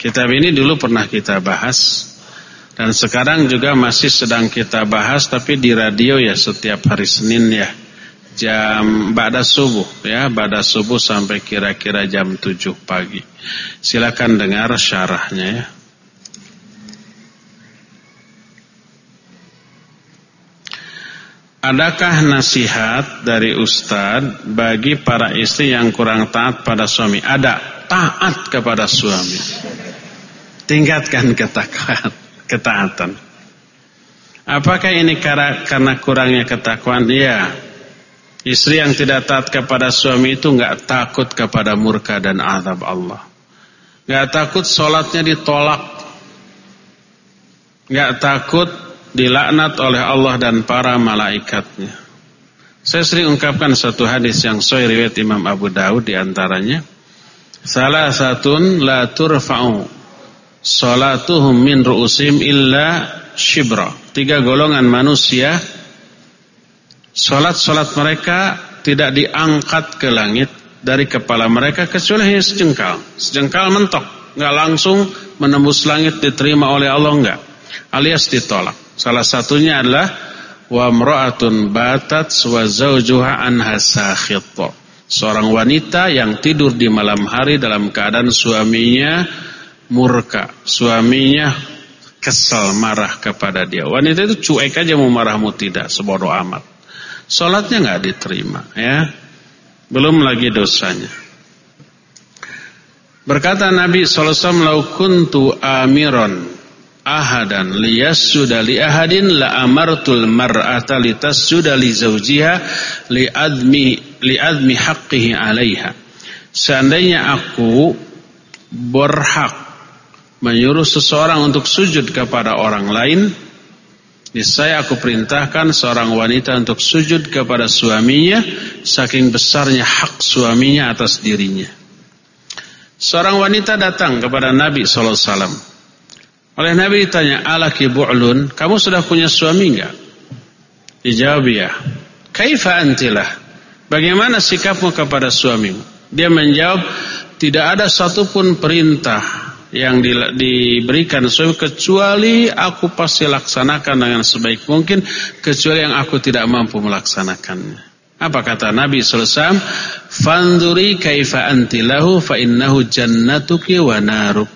Kitab ini dulu pernah kita bahas dan sekarang juga masih sedang kita bahas tapi di radio ya setiap hari Senin ya. Jam pada subuh ya, pada subuh sampai kira-kira jam 7 pagi. Silakan dengar syarahnya ya. Adakah nasihat dari Ustadz bagi para istri yang kurang taat pada suami? Ada, taat kepada suami. Tingkatkan ketakwaan ketaatan. Apakah ini karena kurangnya ketakwaan? Iya. Istri yang tidak taat kepada suami itu nggak takut kepada murka dan azab Allah. Nggak takut sholatnya ditolak. Nggak takut dilaknat oleh Allah dan para malaikatnya. Saya sering ungkapkan satu hadis yang sahih riwayat Imam Abu Daud di antaranya. Salah satun la turfa'u Salatuhum min ru'usim illa shibra. Tiga golongan manusia Salat-salat mereka tidak diangkat ke langit dari kepala mereka kecuali hanya sejengkal. Sejengkal mentok, nggak langsung menembus langit diterima oleh Allah enggak. Alias ditolak. Salah satunya adalah wa mra'atun batat wa zawjuha anha sakhit. Seorang wanita yang tidur di malam hari dalam keadaan suaminya murka, suaminya kesal marah kepada dia. Wanita itu cuek aja mau marahmu tidak, sebodoh amat. Salatnya nggak diterima, ya. Belum lagi dosanya. Berkata Nabi sallallahu alaihi wasallam, "Lau kuntu amiron ahadan liyasjuda li ahadin la amartul mar'ata litasjuda li zawjiha li admi li admi haqqihi 'alaiha." Seandainya aku berhak menyuruh seseorang untuk sujud kepada orang lain, niscaya aku perintahkan seorang wanita untuk sujud kepada suaminya saking besarnya hak suaminya atas dirinya. Seorang wanita datang kepada Nabi wasallam oleh Nabi ditanya, "Alaki bu'lun? Kamu sudah punya suami enggak?" Dijawab ya. "Kaifa antilah?" Bagaimana sikapmu kepada suamimu? Dia menjawab, "Tidak ada satupun perintah yang di, diberikan suami kecuali aku pasti laksanakan dengan sebaik mungkin kecuali yang aku tidak mampu melaksanakannya." Apa kata Nabi sallallahu? "Fanduri kaifa antilahu fa innahu jannatuki wa naruk."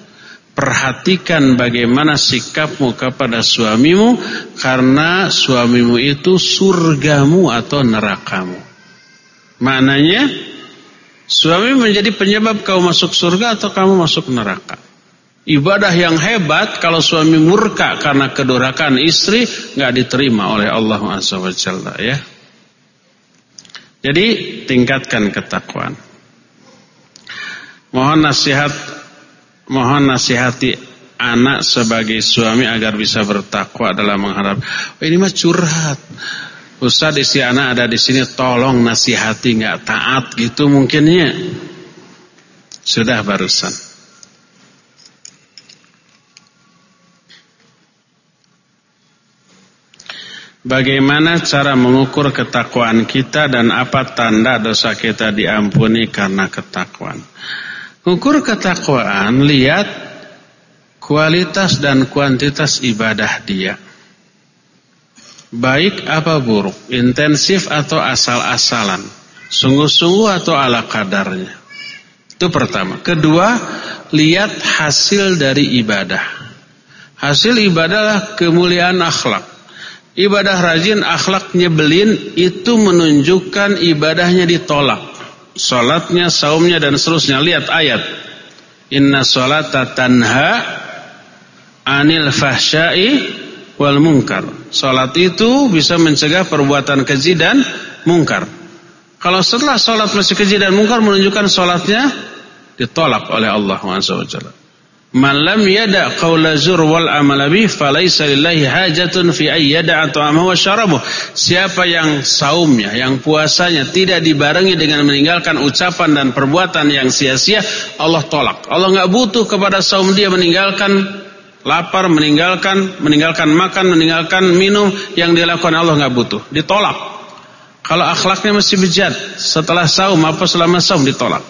Perhatikan bagaimana sikapmu kepada suamimu karena suamimu itu surgamu atau nerakamu. Maknanya suami menjadi penyebab kau masuk surga atau kamu masuk neraka. Ibadah yang hebat kalau suami murka karena kedurakan istri nggak diterima oleh Allah Subhanahu ya. Jadi tingkatkan ketakwaan. Mohon nasihat mohon nasihati anak sebagai suami agar bisa bertakwa dalam mengharap. Oh, ini mah curhat. Ustaz isi anak ada di sini tolong nasihati nggak taat gitu mungkinnya. Sudah barusan. Bagaimana cara mengukur ketakwaan kita dan apa tanda dosa kita diampuni karena ketakwaan? Ukur ketakwaan, lihat kualitas dan kuantitas ibadah dia. Baik apa buruk, intensif atau asal-asalan, sungguh-sungguh atau ala kadarnya. Itu pertama. Kedua, lihat hasil dari ibadah. Hasil ibadahlah kemuliaan akhlak. Ibadah rajin, akhlak nyebelin, itu menunjukkan ibadahnya ditolak salatnya, saumnya dan seterusnya. Lihat ayat. Inna salata tanha anil fahsyai wal munkar. Salat itu bisa mencegah perbuatan keji dan mungkar. Kalau setelah salat masih keji dan mungkar menunjukkan salatnya ditolak oleh Allah Subhanahu Man lam yada qawla zur wal amala bih falaysa lillahi hajatun fi ay yada ta'amahu wa syarabuh. Siapa yang saumnya, yang puasanya tidak dibarengi dengan meninggalkan ucapan dan perbuatan yang sia-sia, Allah tolak. Allah enggak butuh kepada saum dia meninggalkan lapar, meninggalkan meninggalkan makan, meninggalkan minum yang dilakukan Allah enggak butuh. Ditolak. Kalau akhlaknya masih bejat setelah saum apa selama saum ditolak.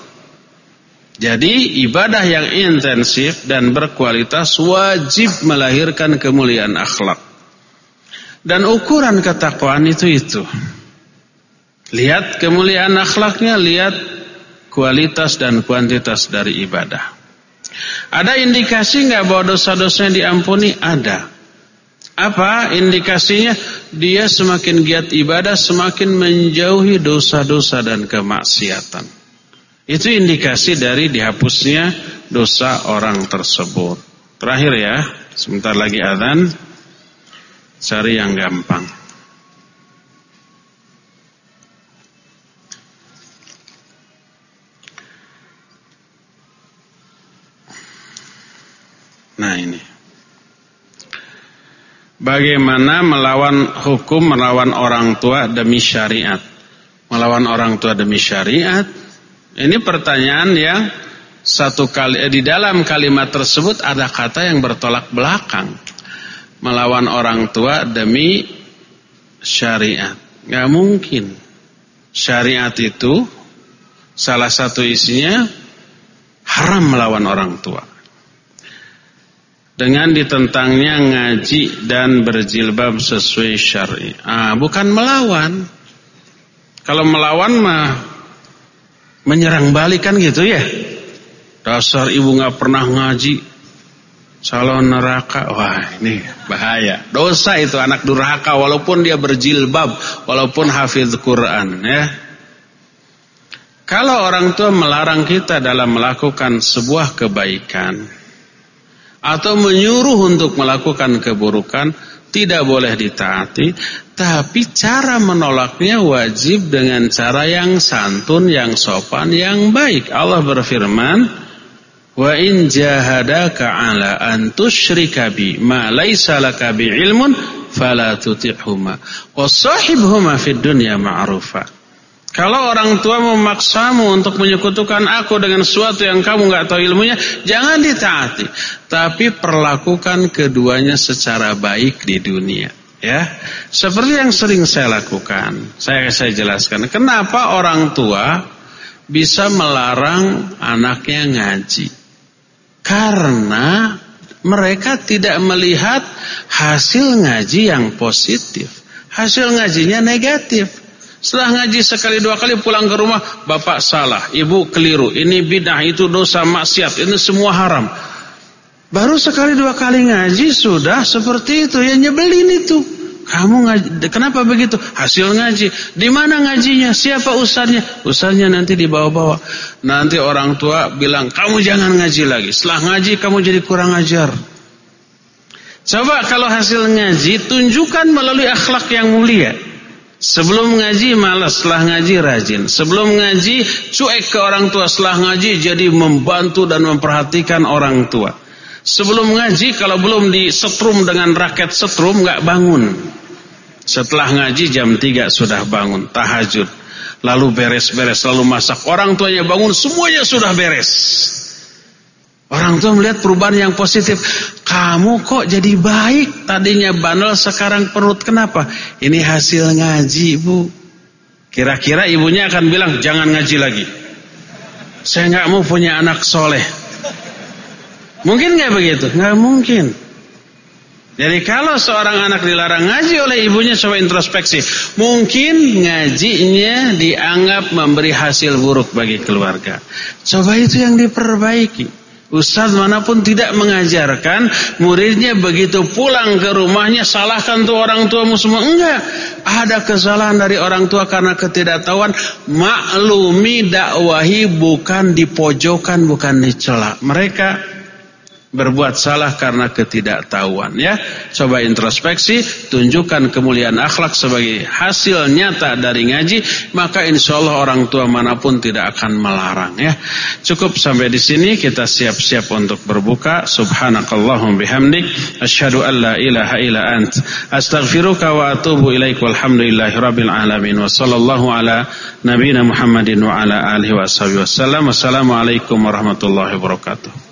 Jadi ibadah yang intensif dan berkualitas wajib melahirkan kemuliaan akhlak. Dan ukuran ketakwaan itu itu. Lihat kemuliaan akhlaknya, lihat kualitas dan kuantitas dari ibadah. Ada indikasi nggak bahwa dosa-dosanya diampuni? Ada. Apa indikasinya? Dia semakin giat ibadah, semakin menjauhi dosa-dosa dan kemaksiatan. Itu indikasi dari dihapusnya dosa orang tersebut. Terakhir ya, sebentar lagi azan. Cari yang gampang. Nah ini. Bagaimana melawan hukum, melawan orang tua demi syariat. Melawan orang tua demi syariat ini pertanyaan yang satu kali eh, di dalam kalimat tersebut ada kata yang bertolak belakang. Melawan orang tua demi syariat. Gak mungkin. Syariat itu salah satu isinya haram melawan orang tua. dengan ditentangnya ngaji dan berjilbab sesuai syar'i. Ah, bukan melawan. Kalau melawan mah menyerang balik kan gitu ya. Dasar ibu nggak pernah ngaji, calon neraka. Wah ini bahaya. Dosa itu anak durhaka walaupun dia berjilbab, walaupun hafiz Quran ya. Kalau orang tua melarang kita dalam melakukan sebuah kebaikan atau menyuruh untuk melakukan keburukan, tidak boleh ditaati, tapi cara menolaknya wajib dengan cara yang santun, yang sopan, yang baik. Allah berfirman, Wa in jahadaka ala an tusyrika bi ma laysa laka bi ilmun fala tuti'huma wa sahibhuma fid dunya ma'rufa. Kalau orang tua memaksamu untuk menyekutukan aku dengan sesuatu yang kamu nggak tahu ilmunya, jangan ditaati, tapi perlakukan keduanya secara baik di dunia. Ya, seperti yang sering saya lakukan. Saya saya jelaskan. Kenapa orang tua bisa melarang anaknya ngaji? Karena mereka tidak melihat hasil ngaji yang positif. Hasil ngajinya negatif. Setelah ngaji sekali dua kali pulang ke rumah, bapak salah, ibu keliru, ini bidah, itu dosa maksiat, ini semua haram. Baru sekali dua kali ngaji sudah seperti itu, ya nyebelin itu. Kamu ngaji, kenapa begitu? Hasil ngaji. Di mana ngajinya? Siapa ustaznya? Ustaznya nanti dibawa-bawa. Nanti orang tua bilang, kamu jangan ngaji lagi. Setelah ngaji kamu jadi kurang ajar. Coba kalau hasil ngaji, tunjukkan melalui akhlak yang mulia. Sebelum ngaji malas, setelah ngaji rajin. Sebelum ngaji cuek ke orang tua, setelah ngaji jadi membantu dan memperhatikan orang tua. Sebelum ngaji kalau belum disetrum dengan raket setrum nggak bangun. Setelah ngaji jam 3 sudah bangun tahajud. Lalu beres-beres lalu masak. Orang tuanya bangun semuanya sudah beres. Orang tua melihat perubahan yang positif. Kamu kok jadi baik. Tadinya bandel sekarang perut. Kenapa? Ini hasil ngaji bu. Kira-kira ibunya akan bilang jangan ngaji lagi. Saya nggak mau punya anak soleh. Mungkin nggak begitu? Nggak mungkin. Jadi kalau seorang anak dilarang ngaji oleh ibunya coba introspeksi. Mungkin ngajinya dianggap memberi hasil buruk bagi keluarga. Coba itu yang diperbaiki. Ustaz mana pun tidak mengajarkan muridnya begitu pulang ke rumahnya salahkan tuh orang tuamu semua. Enggak. Ada kesalahan dari orang tua karena ketidaktahuan. Maklumi dakwahi bukan dipojokkan, bukan dicela. Mereka berbuat salah karena ketidaktahuan ya. Coba introspeksi, tunjukkan kemuliaan akhlak sebagai hasil nyata dari ngaji, maka insya Allah orang tua mana pun tidak akan melarang ya. Cukup sampai di sini kita siap-siap untuk berbuka. Subhanakallahum bihamdik asyhadu an la ilaha illa ant astaghfiruka wa atubu ilaik walhamdulillahi rabbil alamin wa sallallahu ala nabiyina Muhammadin wa ala alihi wa wasallam. Wassalamualaikum warahmatullahi wabarakatuh.